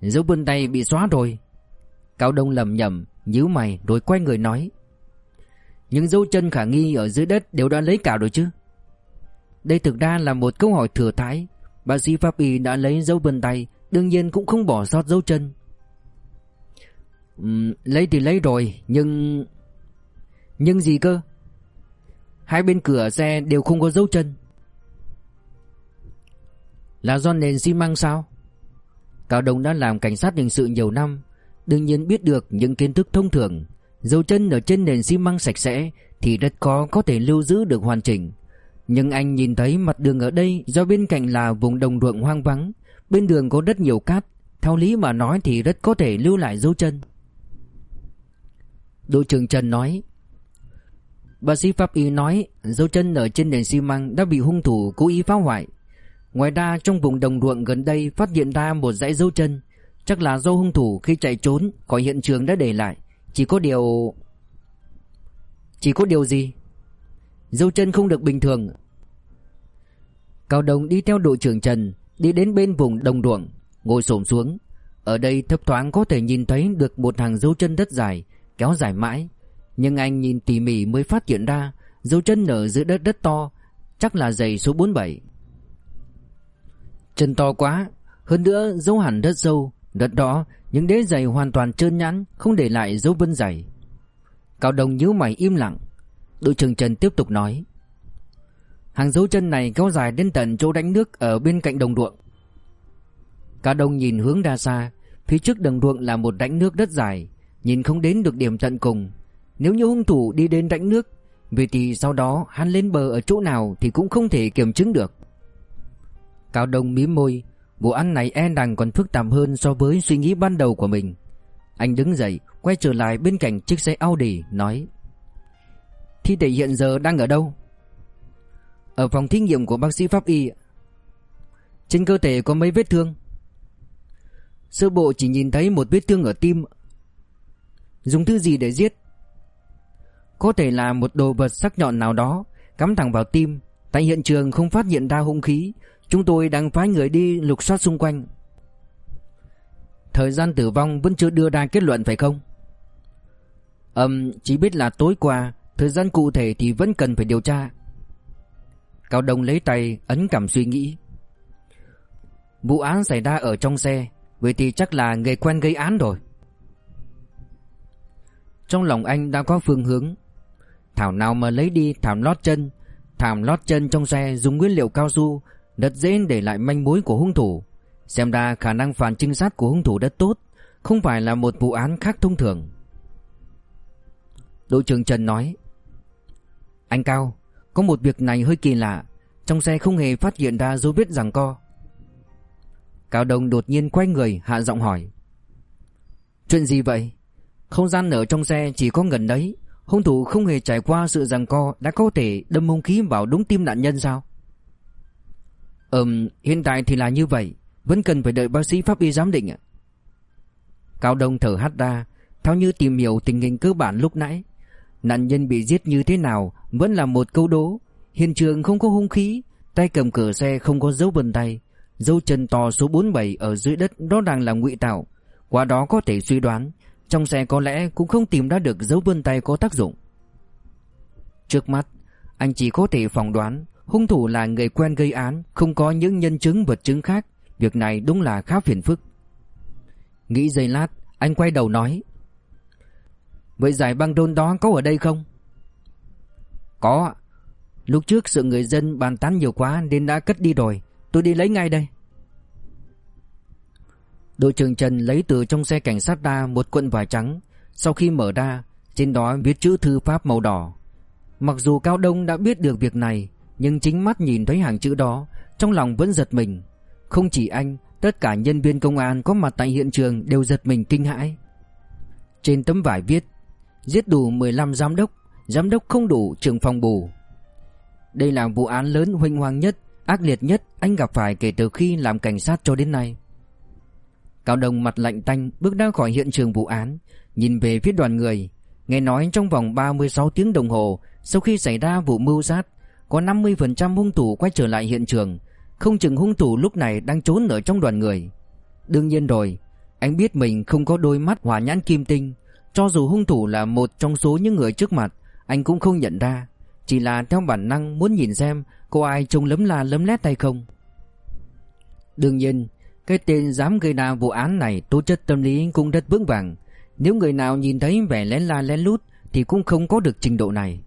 Dấu vân tay bị xóa rồi. Cao Đông lầm nhầm nhíu mày rồi quay người nói Những dấu chân khả nghi ở dưới đất đều đã lấy cả rồi chứ? Đây thực ra là một câu hỏi thừa thái. Bác sĩ pháp y đã lấy dấu vân tay Đương nhiên cũng không bỏ sót dấu chân. Uhm, Lấy thì lấy rồi Nhưng Nhưng gì cơ? Hai bên cửa xe đều không có dấu chân. Là do nền xi măng sao? Cao Đông đã làm cảnh sát hình sự nhiều năm, Đương nhiên biết được những kiến thức thông thường. Dấu chân ở trên nền xi măng sạch sẽ Thì rất khó có thể lưu giữ được hoàn chỉnh. Nhưng anh nhìn thấy mặt đường ở đây Do bên cạnh là vùng đồng ruộng hoang vắng. Bên đường có rất nhiều cát, Theo lý mà nói thì rất có thể lưu lại dấu chân. Đội trưởng Trần nói Bác sĩ pháp y nói, Dấu chân ở trên nền xi măng đã bị hung thủ cố ý phá hoại. Ngoài ra, trong vùng đồng ruộng gần đây phát hiện ra một dãy dấu chân. Chắc là do hung thủ khi chạy trốn khỏi hiện trường đã để lại. Chỉ có điều... Chỉ có điều gì? Dấu chân không được bình thường. Cao Đồng đi theo đội trưởng Trần, Đi đến bên vùng đồng ruộng, Ngồi xổm xuống. Ở đây thấp thoáng có thể nhìn thấy được một hàng dấu chân rất dài, Kéo dài mãi. Nhưng anh nhìn tỉ mỉ mới phát hiện ra, Dấu chân ở giữa đất đất to, Chắc là giày số 47 Chân to quá, Hơn nữa dấu hẳn đất sâu, Đất đó những đế giày hoàn toàn trơn nhẵn, Không để lại dấu vân giày Cao Đồng nhíu mày im lặng. Đội trưởng Trần tiếp tục nói. Hàng dấu chân này kéo dài đến tận chỗ đánh nước Ở bên cạnh đồng ruộng. Cao đồng nhìn hướng ra xa, Phía trước đồng ruộng là một đánh nước rất dài, Nhìn không đến được điểm tận cùng. Nếu như hung thủ đi đến rãnh nước Vì thì sau đó hắn lên bờ ở chỗ nào Thì cũng không thể kiểm chứng được. Cao Đông mím môi, Vụ án này e rằng còn phức tạp hơn so với suy nghĩ ban đầu của mình. Anh đứng dậy, Quay trở lại bên cạnh chiếc xe Audi, Nói, Thi thể hiện giờ đang ở đâu? Ở phòng thí nghiệm của bác sĩ pháp y. Trên cơ thể có mấy vết thương? Sơ bộ chỉ nhìn thấy một vết thương ở tim. Dùng thứ gì để giết? Có thể là một đồ vật sắc nhọn nào đó Cắm thẳng vào tim Tại hiện trường không phát hiện ra hung khí. Chúng tôi đang phái người đi lục soát xung quanh. Thời gian tử vong vẫn chưa đưa ra kết luận phải không? Ừm, chỉ biết là tối qua Thời gian cụ thể thì vẫn cần phải điều tra. Cao Đông lấy tay ấn cảm suy nghĩ. Vụ án xảy ra ở trong xe Vậy thì chắc là người quen gây án rồi. Trong lòng anh đã có phương hướng. Thảo nào mà lấy đi thảm lót chân. Thảm lót chân trong xe dùng nguyên liệu cao su, Rất dễ để lại manh mối của hung thủ. Xem ra khả năng phản trinh sát của hung thủ rất tốt, Không phải là một vụ án khác thông thường. Đội trưởng Trần nói, Anh Cao, Có một việc này hơi kỳ lạ. Trong xe không hề phát hiện ra dấu vết rằng co. Cao Đông đột nhiên quay người, hạ giọng hỏi, Chuyện gì vậy? Không gian ở trong xe chỉ có gần đấy. Hung thủ không hề trải qua sự giằng co Đã có thể đâm hung khí vào đúng tim nạn nhân sao? Ừm, hiện tại thì là như vậy. Vẫn cần phải đợi bác sĩ pháp y giám định ạ. Cao Đông thở hắt ra, Theo như tìm hiểu tình hình cơ bản lúc nãy, Nạn nhân bị giết như thế nào Vẫn là một câu đố. Hiện trường không có hung khí, Tay cầm cửa xe không có dấu vân tay, Dấu chân to số 47 ở dưới đất đó đang là ngụy tạo. Qua đó có thể suy đoán trong xe có lẽ cũng không tìm ra được dấu vân tay có tác dụng. Trước mắt, Anh chỉ có thể phỏng đoán Hung thủ là người quen gây án, Không có những nhân chứng vật chứng khác. Việc này đúng là khá phiền phức. Nghĩ giây lát, Anh quay đầu nói, Vậy giải băng đôn đó có ở đây không? Có Lúc trước sự người dân bàn tán nhiều quá Nên đã cất đi rồi. Tôi đi lấy ngay đây. Đội trưởng Trần lấy từ trong xe cảnh sát ra một cuộn vải trắng. Sau khi mở ra, Trên đó viết chữ thư pháp màu đỏ. Mặc dù Cao Đông đã biết được việc này, Nhưng chính mắt nhìn thấy hàng chữ đó, Trong lòng vẫn giật mình. Không chỉ anh, Tất cả nhân viên công an có mặt tại hiện trường Đều giật mình kinh hãi. Trên tấm vải viết, Giết đủ 15 giám đốc Giám đốc không đủ trưởng phòng bù. Đây là vụ án lớn huynh hoang nhất, Ác liệt nhất anh gặp phải kể từ khi làm cảnh sát cho đến nay. Cao Đông mặt lạnh tanh, bước ra khỏi hiện trường vụ án, Nhìn về phía đoàn người, Nghe nói trong vòng 36 tiếng đồng hồ, Sau khi xảy ra vụ mưu sát, Có 50% hung thủ quay trở lại hiện trường, Không chừng hung thủ lúc này đang trốn ở trong đoàn người. Đương nhiên rồi, Anh biết mình không có đôi mắt hỏa nhãn kim tinh, Cho dù hung thủ là một trong số những người trước mặt, Anh cũng không nhận ra, Chỉ là theo bản năng muốn nhìn xem Có ai trông lấm la lấm lét hay không. Đương nhiên cái tên dám gây ra vụ án này, Tố chất tâm lý cũng rất vững vàng. Nếu người nào nhìn thấy vẻ lén la lén lút, Thì cũng không có được trình độ này.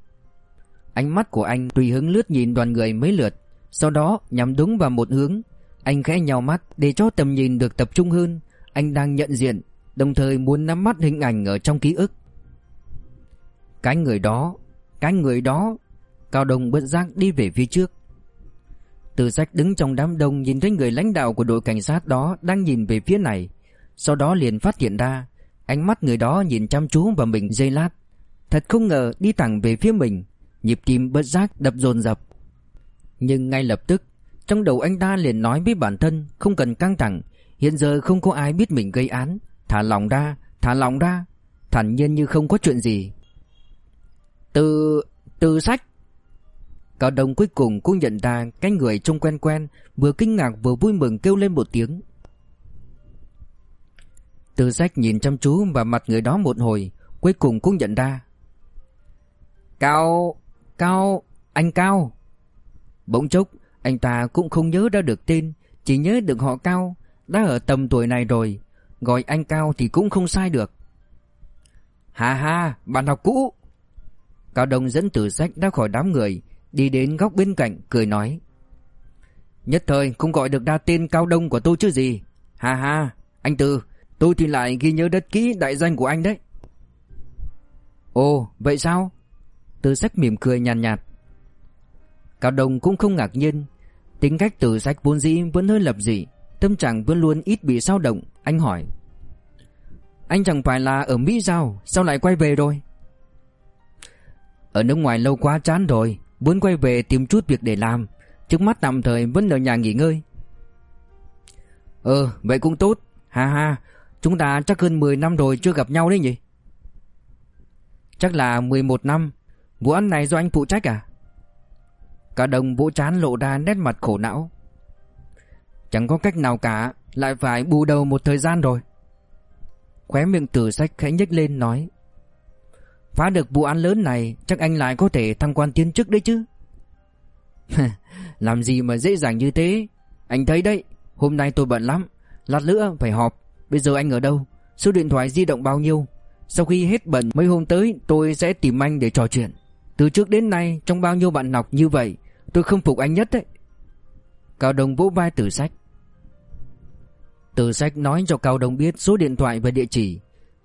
Ánh mắt của anh tùy hứng lướt nhìn đoàn người mấy lượt, Sau đó nhắm đúng vào một hướng. Anh khẽ nhào mắt để cho tầm nhìn được tập trung hơn. Anh đang nhận diện, Đồng thời muốn nắm mắt hình ảnh ở trong ký ức. Cái người đó, Cái người đó, Cao Đồng bận giác đi về phía trước. Từ sách đứng trong đám đông nhìn thấy người lãnh đạo của đội cảnh sát đó đang nhìn về phía này. Sau đó liền phát hiện ra Ánh mắt người đó nhìn chăm chú vào mình dây lát. Thật không ngờ đi thẳng về phía mình Nhịp tim bất giác đập dồn dập. Nhưng ngay lập tức Trong đầu anh ta liền nói với bản thân Không cần căng thẳng Hiện giờ không có ai biết mình gây án. Thả lòng ra, thả lòng ra Thản nhiên như không có chuyện gì. Từ... từ sách. Cao Đông cuối cùng cũng nhận ra cái người trông quen quen, Vừa kinh ngạc vừa vui mừng kêu lên một tiếng. Từ sách nhìn chăm chú vào mặt người đó một hồi, Cuối cùng cũng nhận ra. Cao... Cao... Anh Cao. Bỗng chốc, Anh ta cũng không nhớ ra được tên, Chỉ nhớ được họ Cao, Đã ở tầm tuổi này rồi, Gọi anh Cao thì cũng không sai được. Hà hà Bạn học cũ. Cao Đông dẫn từ sách ra khỏi đám người Đi đến góc bên cạnh cười nói. Nhất thời không gọi được đa tên Cao Đông của tôi chứ gì. Ha ha Anh Tư Tôi thì lại ghi nhớ đất kỹ đại danh của anh đấy. Ồ vậy sao? Từ sách mỉm cười nhàn nhạt, nhạt. Cao Đông cũng không ngạc nhiên. Tính cách từ sách vốn dĩ vẫn hơi lập dị Tâm trạng vẫn luôn ít bị sao động Anh hỏi. Anh chẳng phải là ở Mỹ sao? Sao lại quay về rồi? Ở nước ngoài lâu quá chán rồi. Muốn quay về tìm chút việc để làm. Trước mắt tạm thời vẫn ở nhà nghỉ ngơi. Ờ vậy cũng tốt. Ha ha, Chúng ta chắc hơn 10 năm rồi chưa gặp nhau đấy nhỉ? Chắc là 11 năm. Vụ án này do anh phụ trách à? Cả đồng vỗ chán lộ ra nét mặt khổ não. Chẳng có cách nào cả, Lại phải bù đầu một thời gian rồi. Khóe miệng tử sách khẽ nhếch lên nói. Phá được vụ án lớn này, Chắc anh lại có thể thăng quan tiến chức đấy chứ? Làm gì mà dễ dàng như thế? Anh thấy đấy, Hôm nay tôi bận lắm. Lát nữa phải họp. Bây giờ anh ở đâu? Số điện thoại di động bao nhiêu? Sau khi hết bận, mấy hôm tới, Tôi sẽ tìm anh để trò chuyện. Từ trước đến nay, Trong bao nhiêu bạn học như vậy, Tôi không phục anh nhất đấy. Cao Đông vỗ vai tử sách. Tử sách nói cho Cao Đông biết số điện thoại và địa chỉ.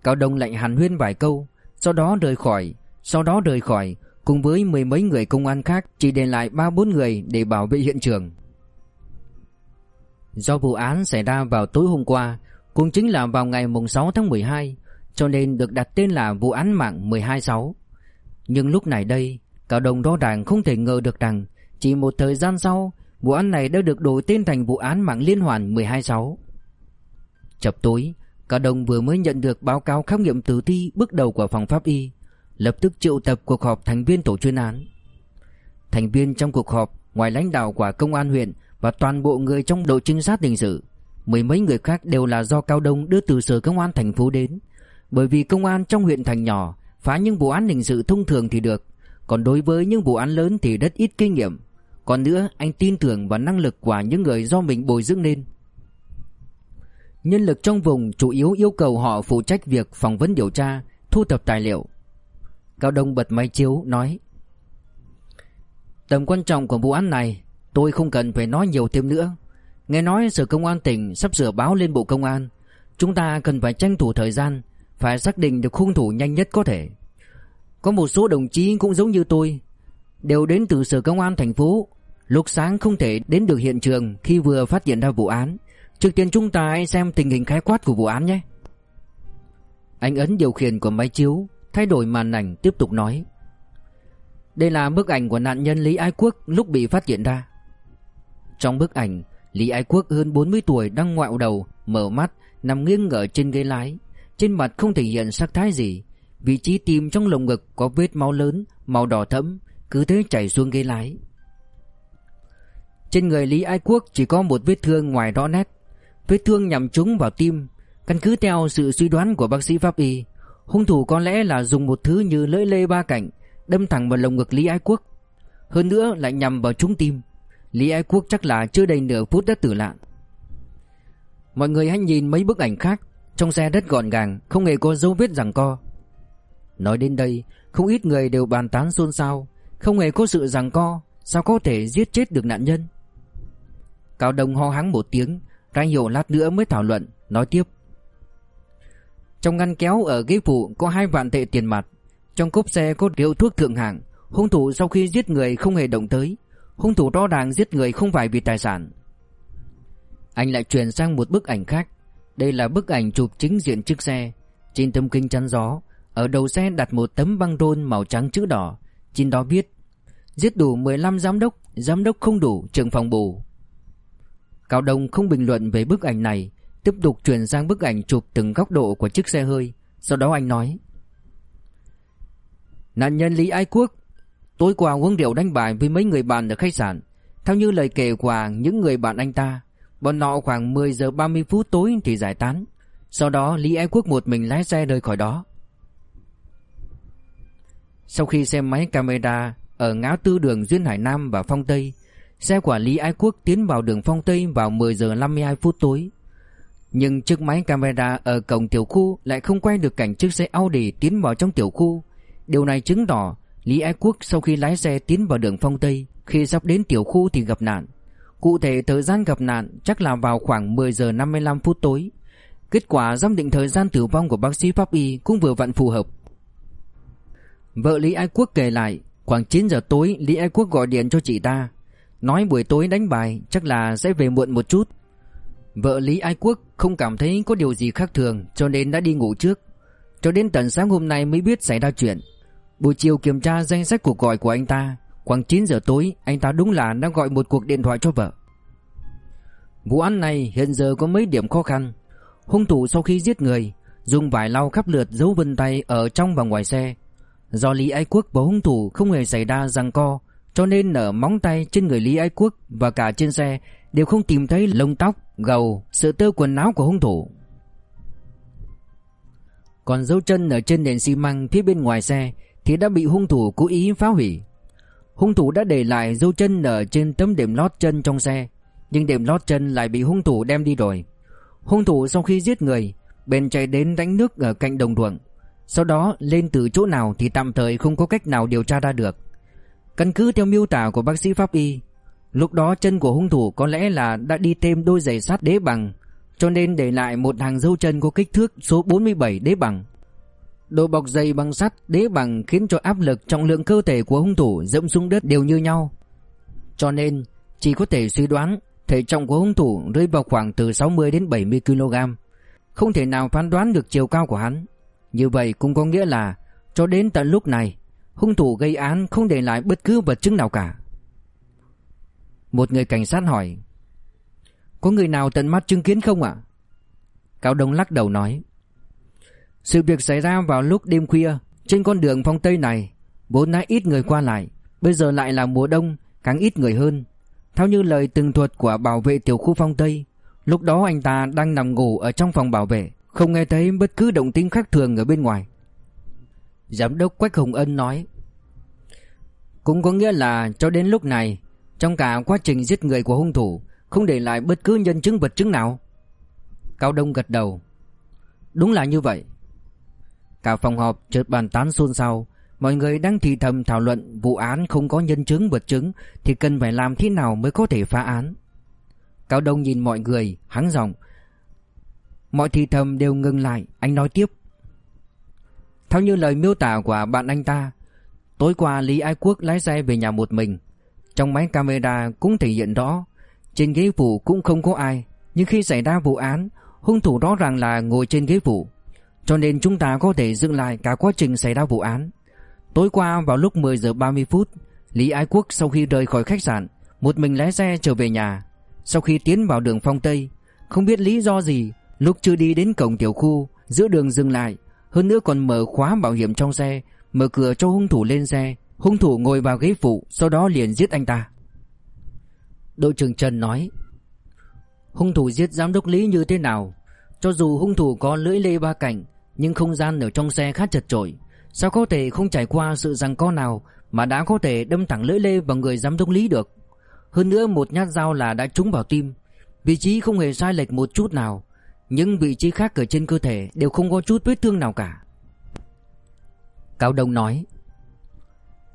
Cao Đông lạnh hàn huyên vài câu. Sau đó rời khỏi. Sau đó rời khỏi, Cùng với mười mấy người công an khác, Chỉ để lại ba bốn người để bảo vệ hiện trường. Do vụ án xảy ra vào tối hôm qua, Cũng chính là vào ngày mùng 6 tháng 12 Cho nên được đặt tên là vụ án mạng 126 Nhưng lúc này đây, Cả đồng đo đảng không thể ngờ được rằng, Chỉ một thời gian sau, Vụ án này đã được đổi tên thành vụ án mạng liên hoàn 126 Chập tối Cao Đông vừa mới nhận được báo cáo khám nghiệm tử thi bước đầu của phòng pháp y, Lập tức triệu tập cuộc họp thành viên tổ chuyên án. Thành viên trong cuộc họp, Ngoài lãnh đạo của công an huyện Và toàn bộ người trong đội trinh sát hình sự, Mười mấy người khác đều là do Cao Đông đưa từ sở công an thành phố đến. Bởi vì công an trong huyện thành nhỏ, Phá những vụ án hình sự thông thường thì được, Còn đối với những vụ án lớn thì rất ít kinh nghiệm. Còn nữa, anh tin tưởng vào năng lực của những người do mình bồi dưỡng nên. Nhân lực trong vùng chủ yếu yêu cầu họ phụ trách việc phỏng vấn điều tra, Thu thập tài liệu. Cao Đông bật máy chiếu, nói, Tầm quan trọng của vụ án này, Tôi không cần phải nói nhiều thêm nữa. Nghe nói Sở Công an tỉnh sắp sửa báo lên Bộ Công an. Chúng ta cần phải tranh thủ thời gian, Phải xác định được hung thủ nhanh nhất có thể. Có một số đồng chí cũng giống như tôi, Đều đến từ Sở Công an thành phố. Lúc sáng không thể đến được hiện trường Khi vừa phát hiện ra vụ án. Trước tiên chúng ta hãy xem tình hình khái quát của vụ án nhé. Anh ấn điều khiển của máy chiếu, Thay đổi màn ảnh, tiếp tục nói. Đây là bức ảnh của nạn nhân Lý Ái Quốc lúc bị phát hiện ra. Trong bức ảnh, Lý Ái Quốc hơn 40 tuổi đang ngoạo đầu, Mở mắt, Nằm nghiêng ở trên ghế lái. Trên mặt không thể hiện sắc thái gì, Vị trí tim trong lồng ngực có vết máu lớn, Màu đỏ thẫm, Cứ thế chảy xuống ghế lái. Trên người Lý Ái Quốc chỉ có một vết thương ngoài rõ nét. Vết thương nhằm trúng vào tim. Căn cứ theo sự suy đoán của bác sĩ pháp y, Hung thủ có lẽ là dùng một thứ như lưỡi lê ba cạnh, Đâm thẳng vào lồng ngực Lý Ái Quốc. Hơn nữa lại nhằm vào trúng tim. Lý Ái Quốc chắc là chưa đầy nửa phút đã tử nạn. Mọi người hãy nhìn mấy bức ảnh khác. Trong xe rất gọn gàng, Không hề có dấu vết rằng co. Nói đến đây, Không ít người đều bàn tán xôn xao. Không hề có sự rằng co, Sao có thể giết chết được nạn nhân? Cao Đông ho hắng một tiếng ra hiệu lát nữa mới thảo luận, Nói tiếp. Trong ngăn kéo ở ghế phụ có hai vạn tệ tiền mặt. Trong cốp xe có rượu thuốc thượng hạng. Hung thủ sau khi giết người không hề động tới. Hung thủ rõ ràng giết người không phải vì tài sản. Anh lại chuyển sang một bức ảnh khác. Đây là bức ảnh chụp chính diện chiếc xe. Trên tấm kinh chắn gió, Ở đầu xe đặt một tấm băng rôn màu trắng chữ đỏ. Trên đó viết, Giết đủ 15 giám đốc Giám đốc không đủ, trưởng phòng bù. Cao Đông không bình luận về bức ảnh này, Tiếp tục chuyển sang bức ảnh chụp từng góc độ của chiếc xe hơi. Sau đó anh nói, Nạn nhân Lý Ái Quốc, Tối qua uống rượu đánh bài với mấy người bạn ở khách sạn. Theo như lời kể của những người bạn anh ta, Bọn nọ khoảng 10 giờ 30 phút tối thì giải tán. Sau đó Lý Ái Quốc một mình lái xe rời khỏi đó. Sau khi xem máy camera Ở ngã tư đường Duyên Hải Nam và Phong Tây Xe của Lý Ái Quốc tiến vào đường Phong Tây vào 10 giờ 52 phút tối. Nhưng chiếc máy camera ở cổng tiểu khu lại không quay được cảnh chiếc xe Audi tiến vào trong tiểu khu. Điều này chứng tỏ Lý Ái Quốc sau khi lái xe tiến vào đường Phong Tây, khi sắp đến tiểu khu thì gặp nạn. Cụ thể thời gian gặp nạn chắc là vào khoảng 10 giờ 55 phút tối. Kết quả giám định thời gian tử vong của bác sĩ pháp y cũng vừa vặn phù hợp. Vợ Lý Ái Quốc kể lại, khoảng 9 giờ tối Lý Ái Quốc gọi điện cho chị ta, Nói buổi tối đánh bài chắc là sẽ về muộn một chút. Vợ Lý Ái Quốc không cảm thấy có điều gì khác thường cho nên đã đi ngủ trước. Cho đến tận sáng hôm nay mới biết xảy ra chuyện. Buổi chiều kiểm tra danh sách cuộc gọi của anh ta. Khoảng 9 giờ tối anh ta đúng là đang gọi một cuộc điện thoại cho vợ. Vụ án này hiện giờ có mấy điểm khó khăn. Hung thủ sau khi giết người, dùng vải lau khắp lượt dấu vân tay ở trong và ngoài xe. Do Lý Ái Quốc và hung thủ không hề xảy ra răng co, cho nên ở móng tay trên người Lý Ái Quốc và cả trên xe đều không tìm thấy lông tóc, gầu, sự tơ quần áo của hung thủ. Còn dấu chân ở trên nền xi măng phía bên ngoài xe thì đã bị hung thủ cố ý phá hủy. Hung thủ đã để lại dấu chân ở trên tấm đệm lót chân trong xe, nhưng đệm lót chân lại bị hung thủ đem đi rồi. Hung thủ sau khi giết người, bèn chạy đến đánh nước ở cạnh đồng ruộng. Sau đó lên từ chỗ nào thì tạm thời không có cách nào điều tra ra được. Căn cứ theo miêu tả của bác sĩ pháp y, lúc đó chân của hung thủ có lẽ là đã đi thêm đôi giày sắt đế bằng, cho nên để lại một hàng dấu chân có kích thước số 47 đế bằng. Độ bọc giày bằng sắt đế bằng khiến cho áp lực trọng lượng cơ thể của hung thủ dẫm xuống đất đều như nhau. Cho nên chỉ có thể suy đoán thể trọng của hung thủ rơi vào khoảng từ 60 đến 70 kg. Không thể nào phán đoán được chiều cao của hắn. Như vậy cũng có nghĩa là cho đến tận lúc này, hung thủ gây án không để lại bất cứ vật chứng nào cả. Một người cảnh sát hỏi: "Có người nào tận mắt chứng kiến không ạ?" Cao Đông lắc đầu nói: sự việc xảy ra vào lúc đêm khuya trên con đường phong Tây này, vốn đã ít người qua lại, bây giờ lại là mùa đông, càng ít người hơn. Theo như lời từng thuật của bảo vệ tiểu khu phong Tây, lúc đó anh ta đang nằm ngủ ở trong phòng bảo vệ, không nghe thấy bất cứ động tĩnh khác thường ở bên ngoài. Giám đốc Quách Hồng Ân nói, cũng có nghĩa là cho đến lúc này, trong cả quá trình giết người của hung thủ, không để lại bất cứ nhân chứng vật chứng nào. Cao Đông gật đầu. Đúng là như vậy. Cả phòng họp chợt bàn tán xôn xao Mọi người đang thì thầm thảo luận vụ án không có nhân chứng vật chứng Thì cần phải làm thế nào mới có thể phá án Cao Đông nhìn mọi người, hắng giọng Mọi thì thầm đều ngừng lại, anh nói tiếp theo như lời miêu tả của bạn anh ta, Tối qua Lý Ái Quốc lái xe về nhà một mình. Trong máy camera cũng thể hiện rõ, Trên ghế phụ cũng không có ai. Nhưng khi xảy ra vụ án, Hung thủ rõ ràng là ngồi trên ghế phụ. Cho nên chúng ta có thể dựng lại cả quá trình xảy ra vụ án. Tối qua vào lúc 10 giờ 30 phút, Lý Ái Quốc sau khi rời khỏi khách sạn, Một mình lái xe trở về nhà. Sau khi tiến vào đường phong Tây, Không biết lý do gì, Lúc chưa đi đến cổng tiểu khu, Giữa đường dừng lại hơn nữa còn mở khóa bảo hiểm trong xe, Mở cửa cho hung thủ lên xe. Hung thủ ngồi vào ghế phụ, Sau đó liền giết anh ta. Đội trưởng Trần nói, Hung thủ giết giám đốc Lý như thế nào? Cho dù hung thủ có lưỡi lê ba cảnh nhưng không gian ở trong xe khá chật chội. Sao có thể không trải qua sự rằng co nào Mà đã có thể đâm thẳng lưỡi lê vào người giám đốc lý được? Hơn nữa một nhát dao là đã trúng vào tim. Vị trí không hề sai lệch một chút nào những vị trí khác ở trên cơ thể Đều không có chút vết thương nào cả Cao Đông nói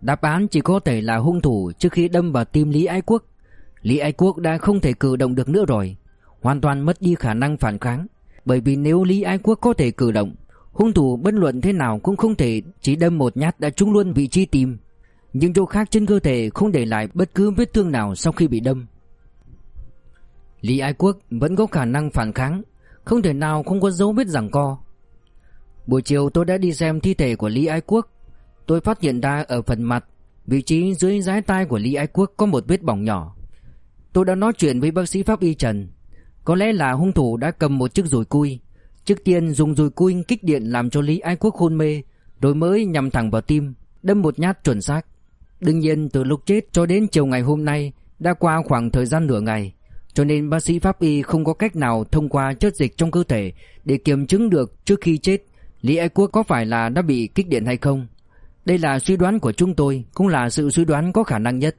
Đáp án chỉ có thể là hung thủ Trước khi đâm vào tim Lý Ái Quốc Lý Ái Quốc đã không thể cử động được nữa rồi Hoàn toàn mất đi khả năng phản kháng Bởi vì nếu Lý Ái Quốc có thể cử động Hung thủ bất luận thế nào cũng không thể chỉ đâm một nhát đã trúng luôn vị trí tim. Nhưng chỗ khác trên cơ thể không để lại bất cứ vết thương nào sau khi bị đâm. Lý Ái Quốc vẫn có khả năng phản kháng, không thể nào không có dấu vết giằng co. Buổi chiều tôi đã đi xem thi thể của Lý Ái Quốc. Tôi phát hiện ra ở phần mặt, vị trí dưới dái tai của Lý Ái Quốc có một vết bỏng nhỏ. Tôi đã nói chuyện với bác sĩ pháp y Trần. Có lẽ là hung thủ đã cầm một chiếc rùi cui Trước tiên dùng dùi cui kích điện làm cho Lý Ái Quốc hôn mê Rồi mới nhằm thẳng vào tim Đâm một nhát chuẩn xác Đương nhiên từ lúc chết cho đến chiều ngày hôm nay Đã qua khoảng thời gian nửa ngày cho nên bác sĩ pháp y không có cách nào thông qua chất dịch trong cơ thể Để kiểm chứng được trước khi chết Lý Ái Quốc có phải là đã bị kích điện hay không. Đây là suy đoán của chúng tôi, Cũng là sự suy đoán có khả năng nhất.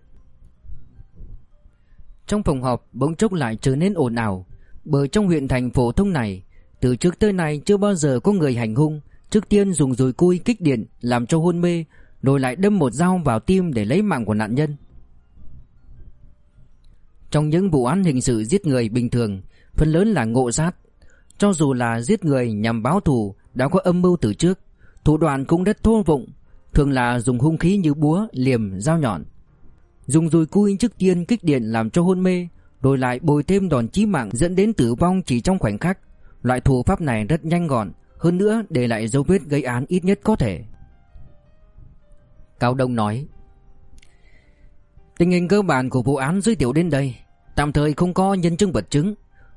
Trong phòng họp, bỗng chốc lại trở nên ồn ào, Bởi trong huyện thành phổ thông này, từ trước tới nay chưa bao giờ có người hành hung, Trước tiên dùng dùi cui kích điện Làm cho hôn mê, Rồi lại đâm một dao vào tim để lấy mạng của nạn nhân. Trong những vụ án hình sự giết người bình thường Phần lớn là ngộ sát. Cho dù là giết người nhằm báo thù Đã có âm mưu từ trước. Thủ đoạn cũng rất thô vụng Thường là dùng hung khí như búa, liềm, dao nhọn. Dùng dùi cui trước tiên kích điện làm cho hôn mê Rồi lại bồi thêm đòn chí mạng dẫn đến tử vong chỉ trong khoảnh khắc. Loại thủ pháp này rất nhanh gọn Hơn nữa để lại dấu vết gây án ít nhất có thể. Cao Đông nói Tình hình cơ bản của vụ án giới thiệu đến đây Tạm thời không có nhân chứng vật chứng.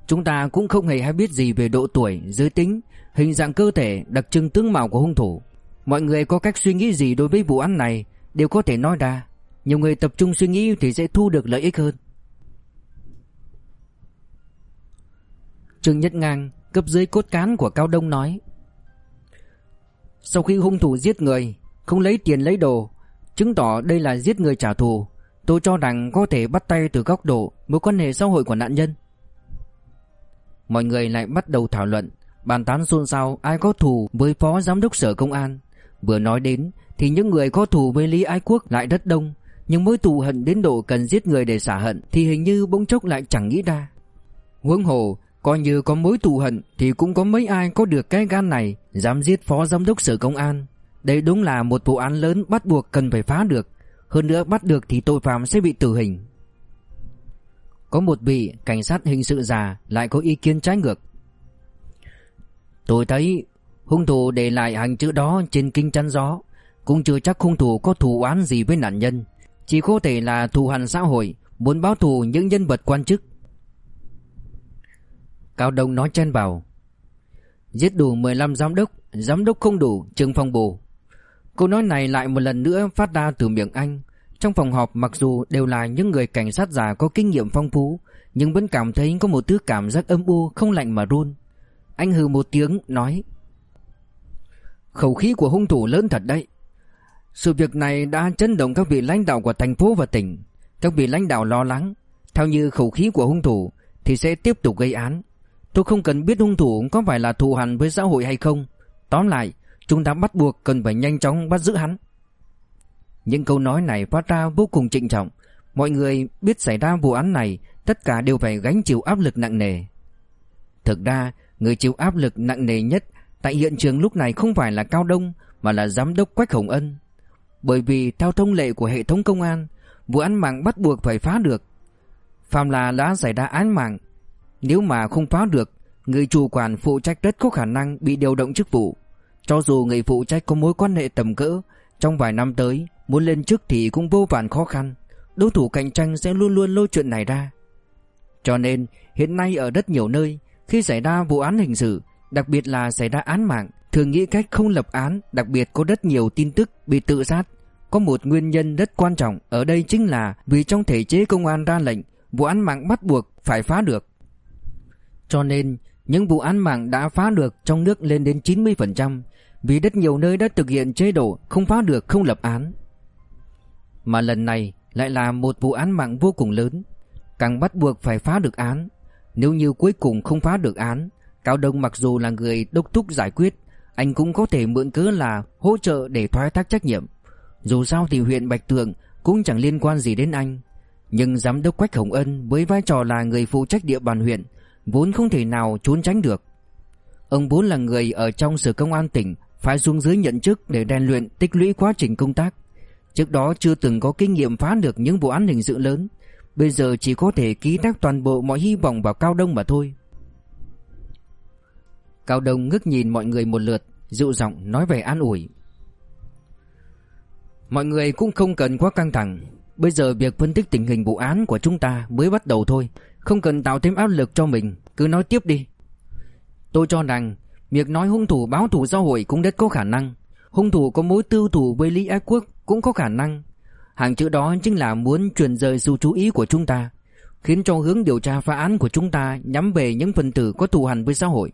Chúng ta cũng không hề hay biết gì về độ tuổi, giới tính, hình dạng cơ thể, đặc trưng tướng mạo của hung thủ. Mọi người có cách suy nghĩ gì đối với vụ án này Đều có thể nói ra. Nhiều người tập trung suy nghĩ thì sẽ thu được lợi ích hơn. Trương Nhất Ngang Cấp dưới cốt cán của Cao Đông nói Sau khi hung thủ giết người Không lấy tiền lấy đồ Chứng tỏ đây là giết người trả thù. Tôi cho rằng có thể bắt tay từ góc độ Mối quan hệ xã hội của nạn nhân. Mọi người lại bắt đầu thảo luận, Bàn tán xôn xao ai có thù với phó giám đốc sở công an. Vừa nói đến Thì những người có thù với Lý Ái Quốc lại rất đông, Nhưng mối thù hận đến độ cần giết người để xả hận Thì hình như bỗng chốc lại chẳng nghĩ ra. Huống hồ, Coi như có mối thù hận Thì cũng có mấy ai có được cái gan này Dám giết phó giám đốc sở công an. Đây đúng là một vụ án lớn bắt buộc cần phải phá được. Hơn nữa bắt được thì tội phạm sẽ bị tử hình. Có một vị cảnh sát hình sự già Lại có ý kiến trái ngược. Tôi thấy hung thủ để lại hàng chữ đó trên kinh chắn gió, Cũng chưa chắc hung thủ có thù oán gì với nạn nhân. Chỉ có thể là thù hằn xã hội, Muốn báo thù những nhân vật quan chức. Cao Đông nói chen vào. Giết đủ 15 giám đốc Giám đốc không đủ trừng phòng bù. Câu nói này lại một lần nữa phát ra từ miệng anh. Trong phòng họp, mặc dù đều là những người cảnh sát già có kinh nghiệm phong phú, Nhưng vẫn cảm thấy có một thứ cảm giác âm u không lạnh mà run. Anh hừ một tiếng, nói, Khẩu khí của hung thủ lớn thật đấy. Sự việc này đã chấn động các vị lãnh đạo của thành phố và tỉnh. Các vị lãnh đạo lo lắng, Theo như khẩu khí của hung thủ, Thì sẽ tiếp tục gây án. Tôi không cần biết hung thủ có phải là thù hằn với xã hội hay không. Tóm lại Chúng ta bắt buộc cần phải nhanh chóng bắt giữ hắn. Những câu nói này phát ra vô cùng trịnh trọng. Mọi người biết xảy ra vụ án này, Tất cả đều phải gánh chịu áp lực nặng nề. Thực ra, Người chịu áp lực nặng nề nhất Tại hiện trường lúc này không phải là Cao Đông, Mà là Giám đốc Quách Hồng Ân. Bởi vì theo thông lệ của hệ thống công an, Vụ án mạng bắt buộc phải phá được. Phạm là đã xảy ra án mạng. Nếu mà không phá được, Người chủ quản phụ trách rất có khả năng bị điều động chức vụ. Cho dù người phụ trách có mối quan hệ tầm cỡ, Trong vài năm tới, Muốn lên chức thì cũng vô vàn khó khăn. Đối thủ cạnh tranh sẽ luôn luôn lôi chuyện này ra. Cho nên, hiện nay ở rất nhiều nơi, Khi xảy ra vụ án hình sự, Đặc biệt là xảy ra án mạng, Thường nghĩ cách không lập án, Đặc biệt có rất nhiều tin tức bị tự sát. Có một nguyên nhân rất quan trọng Ở đây chính là vì trong thể chế công an ra lệnh, Vụ án mạng bắt buộc phải phá được. Cho nên, những vụ án mạng đã phá được trong nước lên đến 90% vì rất nhiều nơi đã thực hiện chế độ không phá được, không lập án. Mà lần này lại là một vụ án mạng vô cùng lớn. Càng bắt buộc phải phá được án. Nếu như cuối cùng không phá được án, Cao Đông mặc dù là người đốc thúc giải quyết, Anh cũng có thể mượn cớ là hỗ trợ để thoái thác trách nhiệm. Dù sao thì huyện Bạch Tượng cũng chẳng liên quan gì đến anh. Nhưng giám đốc Quách Hồng Ân với vai trò là người phụ trách địa bàn huyện, Vốn không thể nào trốn tránh được. Ông vốn là người ở trong sở công an tỉnh phải xuống dưới nhận chức để rèn luyện, tích lũy quá trình công tác. Trước đó chưa từng có kinh nghiệm phá được những vụ án hình sự lớn. Bây giờ chỉ có thể ký thác toàn bộ mọi hy vọng vào Cao Đông mà thôi. Cao Đông ngước nhìn mọi người một lượt, Dịu giọng nói về an ủi. Mọi người cũng không cần quá căng thẳng. Bây giờ việc phân tích tình hình vụ án của chúng ta mới bắt đầu thôi. Không cần tạo thêm áp lực cho mình, Cứ nói tiếp đi. Tôi cho rằng Việc nói hung thủ báo thù xã hội cũng rất có khả năng. Hung thủ có mối tư thủ với Lý Ái Quốc cũng có khả năng. Hàng chữ đó chính là muốn truyền rời sự chú ý của chúng ta, Khiến cho hướng điều tra phá án của chúng ta Nhắm về những phần tử có thù hằn với xã hội.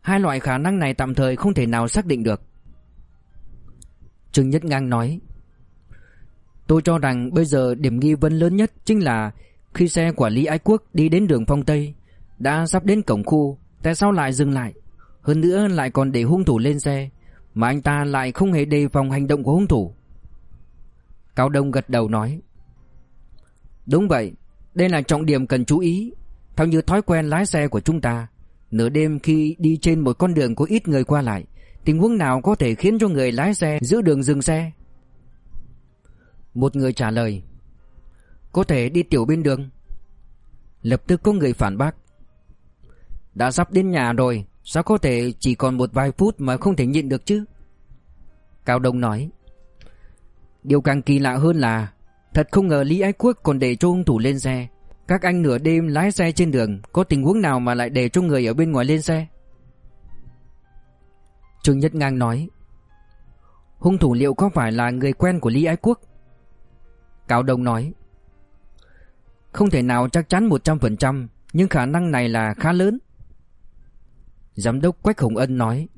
Hai loại khả năng này tạm thời không thể nào xác định được. Trương Nhất Ngang nói, Tôi cho rằng bây giờ điểm nghi vấn lớn nhất chính là Khi xe của Lý Ái Quốc đi đến đường Phong Tây, Đã sắp đến cổng khu, Tại sao lại dừng lại? Hơn nữa lại còn để hung thủ lên xe, Mà anh ta lại không hề đề phòng hành động của hung thủ. Cao Đông gật đầu nói, Đúng vậy, Đây là trọng điểm cần chú ý. Theo như thói quen lái xe của chúng ta, Nửa đêm khi đi trên một con đường có ít người qua lại, Tình huống nào có thể khiến cho người lái xe giữ đường dừng xe? Một người trả lời, Có thể đi tiểu bên đường. Lập tức có người phản bác, Đã sắp đến nhà rồi Sao có thể chỉ còn một vài phút mà không thể nhịn được chứ? Cao Đông nói, Điều càng kỳ lạ hơn là, Thật không ngờ Lý Ái Quốc còn để cho hung thủ lên xe. Các anh nửa đêm lái xe trên đường, Có tình huống nào mà lại để cho người ở bên ngoài lên xe? Trương Nhất Ngang nói, Hung thủ liệu có phải là người quen của Lý Ái Quốc? Cao Đông nói, Không thể nào chắc chắn 100% Nhưng khả năng này là khá lớn. Giám đốc Quách Hồng Ân nói.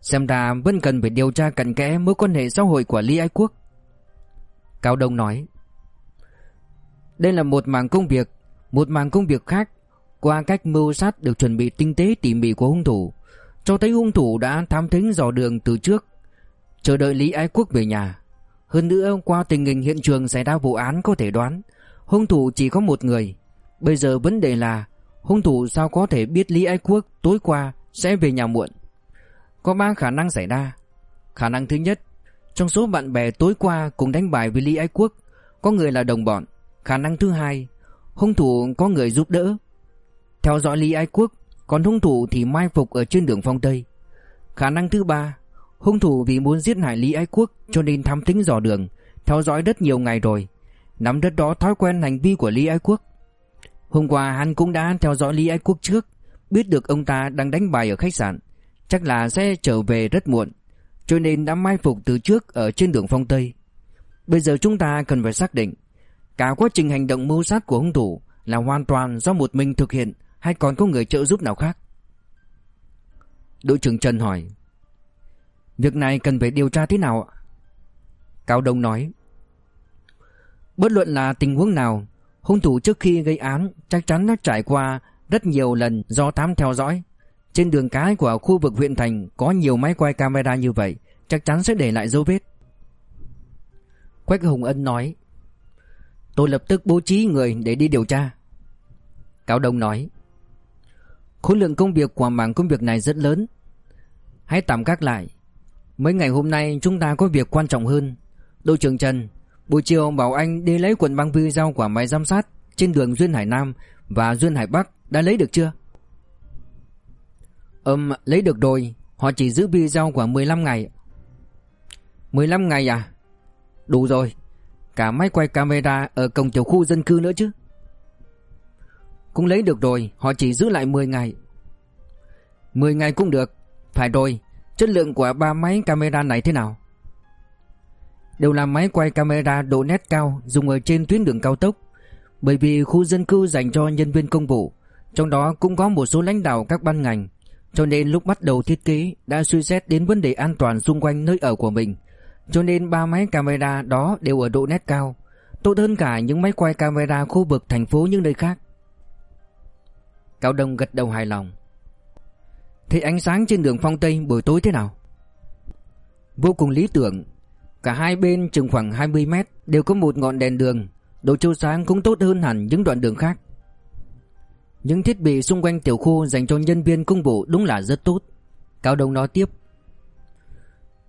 Xem ra vẫn cần phải điều tra cặn kẽ mối quan hệ xã hội của Lý Ái Quốc. Cao Đông nói. Đây là một mảng công việc, Một mảng công việc khác Qua cách mưu sát được chuẩn bị tinh tế tỉ mỉ của hung thủ, Cho thấy hung thủ đã thám thính dò đường từ trước, Chờ đợi Lý Ái Quốc về nhà. Hơn nữa, qua tình hình hiện trường xảy ra vụ án có thể đoán, Hung thủ chỉ có một người. Bây giờ vấn đề là Hung thủ sao có thể biết Lý Ái Quốc tối qua sẽ về nhà muộn? Có ba khả năng xảy ra. Khả năng thứ nhất, Trong số bạn bè tối qua cùng đánh bài với Lý Ái Quốc, Có người là đồng bọn. Khả năng thứ hai, Hung thủ có người giúp đỡ. Theo dõi Lý Ái Quốc, Còn hung thủ thì mai phục ở trên đường phong Tây. Khả năng thứ ba, Hung thủ vì muốn giết hại Lý Ái Quốc Cho nên thám tính dò đường, Theo dõi rất nhiều ngày rồi. Nắm rất đó thói quen hành vi của Lý Ái Quốc Hôm qua hắn cũng đã theo dõi Lý Ái Quốc trước, Biết được ông ta đang đánh bài ở khách sạn, Chắc là sẽ trở về rất muộn, Cho nên đã mai phục từ trước Ở trên đường phong Tây. Bây giờ chúng ta cần phải xác định, Cả quá trình hành động mưu sát của hung thủ Là hoàn toàn do một mình thực hiện Hay còn có người trợ giúp nào khác? Đội trưởng Trần hỏi. Việc này cần phải điều tra thế nào ạ? Cao Đông nói. Bất luận là tình huống nào Hung thủ trước khi gây án chắc chắn đã trải qua rất nhiều lần do thám theo dõi. Trên đường cái của khu vực huyện thành có nhiều máy quay camera như vậy, chắc chắn sẽ để lại dấu vết. Quách Hùng Ân nói Tôi lập tức bố trí người để đi điều tra. Cao Đông nói Khối lượng công việc của mảng công việc này rất lớn. Hãy tạm gác lại. Mấy ngày hôm nay chúng ta có việc quan trọng hơn. Đội trưởng Trần, Buổi chiều bảo anh đi lấy quần băng vi giao của máy giám sát trên đường Duyên Hải Nam và Duyên Hải Bắc đã lấy được chưa? Ừm, lấy được rồi, họ chỉ giữ vi giao quả 15 ngày. 15 ngày à? Đủ rồi, cả máy quay camera ở cổng tiểu khu dân cư nữa chứ. Cũng lấy được rồi, họ chỉ giữ lại 10 ngày. 10 ngày cũng được, phải rồi, chất lượng của ba máy camera này thế nào? Đều là máy quay camera độ nét cao dùng ở trên tuyến đường cao tốc. Bởi vì khu dân cư dành cho nhân viên công vụ, trong đó cũng có một số lãnh đạo các ban ngành, cho nên lúc bắt đầu thiết kế đã suy xét đến vấn đề an toàn xung quanh nơi ở của mình. Cho nên ba máy camera đó đều ở độ nét cao, tốt hơn cả những máy quay camera khu vực thành phố những nơi khác. Cao Đông gật đầu hài lòng. Thế ánh sáng trên đường phong Tây buổi tối thế nào? Vô cùng lý tưởng, Cả hai bên chừng khoảng 20 mét đều có một ngọn đèn đường, độ chiếu sáng cũng tốt hơn hẳn những đoạn đường khác. Những thiết bị xung quanh tiểu khu dành cho nhân viên công vụ đúng là rất tốt. Cao Đông nói tiếp.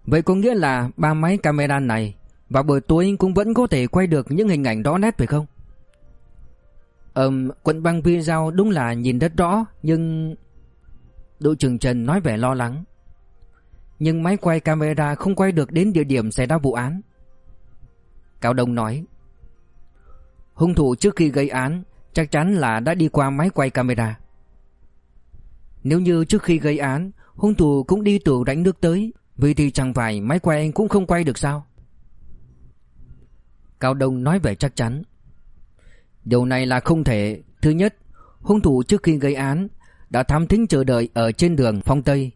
Vậy có nghĩa là ba máy camera này vào buổi tối cũng vẫn có thể quay được những hình ảnh rõ nét phải không? Ừm, quận băng video đúng là nhìn rất rõ nhưng... Đội trưởng Trần nói vẻ lo lắng nhưng máy quay camera không quay được đến địa điểm xảy ra vụ án. Cao Đông nói, Hung thủ trước khi gây án chắc chắn là đã đi qua máy quay camera. Nếu như trước khi gây án, hung thủ cũng đi từ đánh nước tới Vì thì chẳng phải máy quay cũng không quay được sao Cao Đông nói về chắc chắn, Điều này là không thể Thứ nhất, Hung thủ trước khi gây án Đã thám thính chờ đợi ở trên đường phong Tây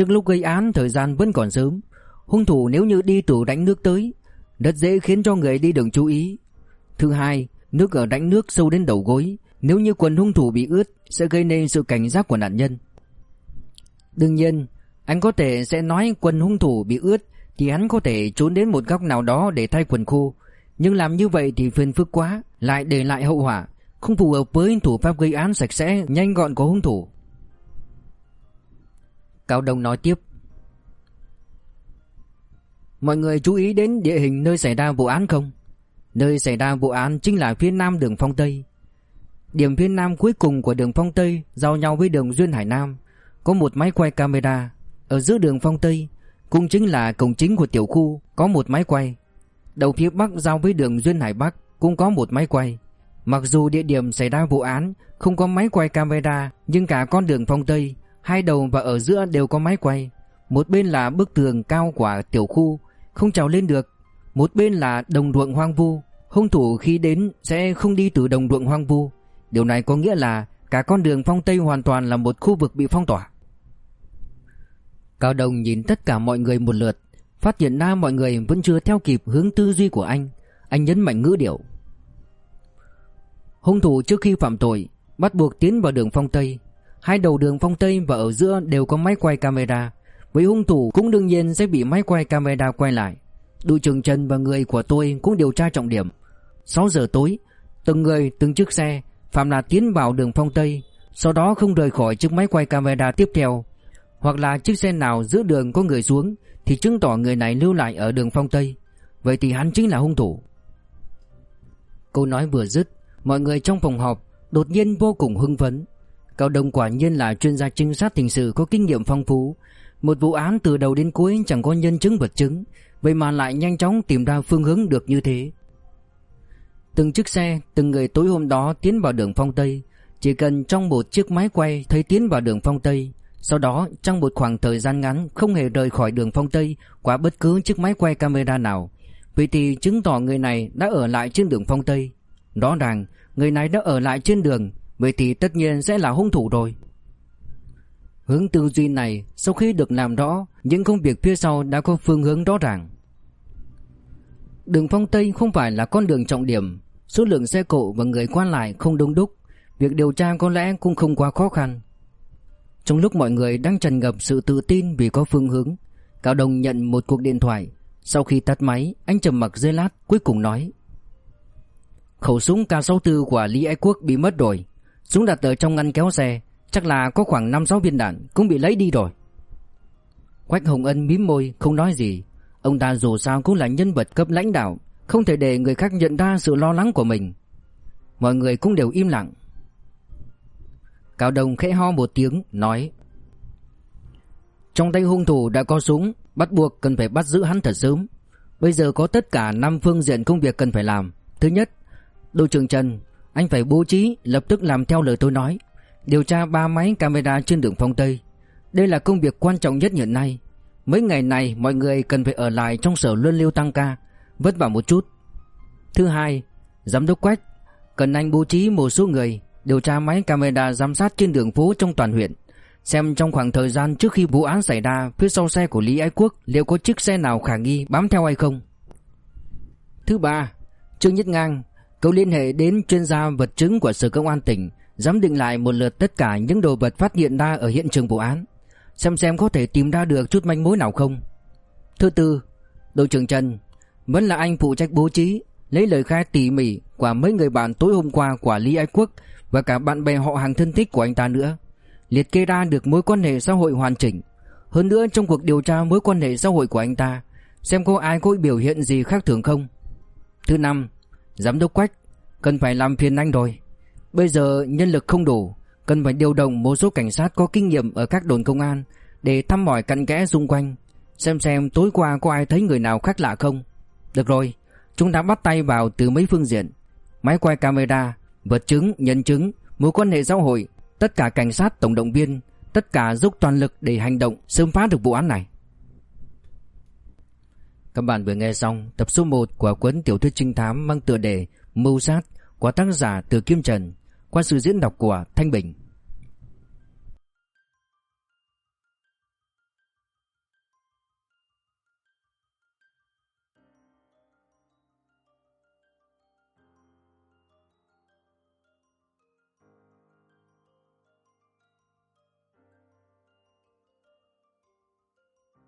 Trước lúc gây án, thời gian vẫn còn sớm. Hung thủ nếu như đi từ đánh nước tới, Rất dễ khiến cho người đi đường chú ý. Thứ hai, Nước ở đánh nước sâu đến đầu gối. Nếu như quần hung thủ bị ướt, Sẽ gây nên sự cảnh giác của nạn nhân. Đương nhiên, Anh có thể sẽ nói quần hung thủ bị ướt Thì hắn có thể trốn đến một góc nào đó Để thay quần khô. Nhưng làm như vậy thì phiền phức quá, Lại để lại hậu hỏa Không phù hợp với thủ pháp gây án sạch sẽ, Nhanh gọn của hung thủ. Cao Đông nói tiếp. Mọi người chú ý đến địa hình nơi xảy ra vụ án không? Nơi xảy ra vụ án chính là phía nam đường Phong Tây. Điểm phía nam cuối cùng của đường Phong Tây Giao nhau với đường Duyên Hải Nam. Có một máy quay camera. Ở giữa đường Phong Tây Cũng chính là cổng chính của tiểu khu Có một máy quay. Đầu phía bắc giao với đường Duyên Hải Bắc Cũng có một máy quay. Mặc dù địa điểm xảy ra vụ án không có máy quay camera nhưng cả con đường phong Tây, hai đầu và ở giữa đều có máy quay. Một bên là bức tường cao của tiểu khu, không trèo lên được. Một bên là đồng ruộng hoang vu, hung thủ khi đến sẽ không đi từ đồng ruộng hoang vu. Điều này có nghĩa là cả con đường phong Tây hoàn toàn là một khu vực bị phong tỏa. Cao Đồng nhìn tất cả mọi người một lượt, phát hiện ra mọi người vẫn chưa theo kịp hướng tư duy của anh. Anh nhấn mạnh ngữ điệu. Hung thủ trước khi phạm tội bắt buộc tiến vào đường phong Tây. Hai đầu đường phong Tây và ở giữa đều có máy quay camera. Với hung thủ cũng đương nhiên sẽ bị máy quay camera quay lại. Đội trưởng Trần và người của tôi cũng điều tra trọng điểm. 6 giờ tối, từng người từng chiếc xe phạm là tiến vào đường phong Tây, sau đó không rời khỏi chiếc máy quay camera tiếp theo, hoặc là chiếc xe nào giữa đường có người xuống thì chứng tỏ người này lưu lại ở đường phong Tây. Vậy thì hắn chính là hung thủ. Câu nói vừa dứt, mọi người trong phòng họp đột nhiên vô cùng hưng phấn. Cao Đông quả nhiên là chuyên gia trinh sát hình sự có kinh nghiệm phong phú. Một vụ án từ đầu đến cuối chẳng có nhân chứng vật chứng, vậy mà lại nhanh chóng tìm ra phương hướng được như thế. Từng chiếc xe, từng người tối hôm đó tiến vào đường phong Tây, chỉ cần trong một chiếc máy quay thấy tiến vào đường phong Tây, sau đó trong một khoảng thời gian ngắn không hề rời khỏi đường phong Tây qua bất cứ chiếc máy quay camera nào. Vậy thì chứng tỏ người này đã ở lại trên đường phong Tây. Rõ ràng người này đã ở lại trên đường, vậy thì tất nhiên sẽ là hung thủ rồi. Hướng tư duy này sau khi được làm rõ, những công việc phía sau đã có phương hướng rõ ràng. Đường phong Tây không phải là con đường trọng điểm, số lượng xe cộ và người qua lại không đông đúc, việc điều tra có lẽ cũng không quá khó khăn. Trong lúc mọi người đang tràn ngập sự tự tin vì có phương hướng, Cao Đông nhận một cuộc điện thoại. Sau khi tắt máy, anh trầm mặc dây lát, cuối cùng nói: Khẩu súng K64 của Lý Ái Quốc bị mất rồi, súng đặt ở trong ngăn kéo xe, chắc là có khoảng 5-6 viên đạn cũng bị lấy đi rồi. Quách Hồng Ân mím môi không nói gì, ông ta dù sao cũng là nhân vật cấp lãnh đạo, không thể để người khác nhận ra sự lo lắng của mình. Mọi người cũng đều im lặng. Cao Đông khẽ ho một tiếng nói Trong tay hung thủ đã có súng Bắt buộc cần phải bắt giữ hắn thật sớm Bây giờ có tất cả 5 phương diện công việc cần phải làm Thứ nhất Đội trưởng Trần anh phải bố trí lập tức làm theo lời tôi nói. Điều tra ba máy camera trên đường phong Tây. Đây là công việc quan trọng nhất hiện nay. Mấy ngày này mọi người cần phải ở lại trong sở luân lưu tăng ca. Vất vả một chút. Thứ hai Giám đốc Quách Cần anh bố trí một số người điều tra máy camera giám sát trên đường phố trong toàn huyện, xem trong khoảng thời gian trước khi vụ án xảy ra, phía sau xe của Lý Ái Quốc liệu có chiếc xe nào khả nghi bám theo hay không. Thứ ba, Trương Nhất Ngang, cậu liên hệ đến chuyên gia vật chứng của Sở Công an tỉnh, giám định lại một lượt tất cả những đồ vật phát hiện ra ở hiện trường vụ án, xem xem có thể tìm ra được chút manh mối nào không. Thứ tư, đội trưởng Trần, vẫn là anh phụ trách bố trí, lấy lời khai tỉ mỉ của mấy người bạn tối hôm qua của Lý Ái Quốc và cả bạn bè họ hàng thân thích của anh ta nữa. Liệt kê ra được mối quan hệ xã hội hoàn chỉnh. Hơn nữa trong cuộc điều tra mối quan hệ xã hội của anh ta, xem có ai có biểu hiện gì khác thường không. Thứ năm, giám đốc Quách cần phải làm phiền anh rồi. Bây giờ nhân lực không đủ, cần phải điều động một số cảnh sát có kinh nghiệm ở các đồn công an để thăm hỏi cặn kẽ xung quanh, xem xem tối qua có ai thấy người nào khác lạ không. Được rồi, chúng ta bắt tay vào từ mấy phương diện. Máy quay camera, vật chứng, nhân chứng, mối quan hệ xã hội, tất cả cảnh sát tổng động viên, tất cả dốc toàn lực để hành động sớm phá được vụ án này. Các bạn vừa nghe xong tập số 1 của cuốn tiểu thuyết trinh thám mang tựa đề Mưu sát, của tác giả Từ Kim Trần qua sự diễn đọc của Thanh Bình.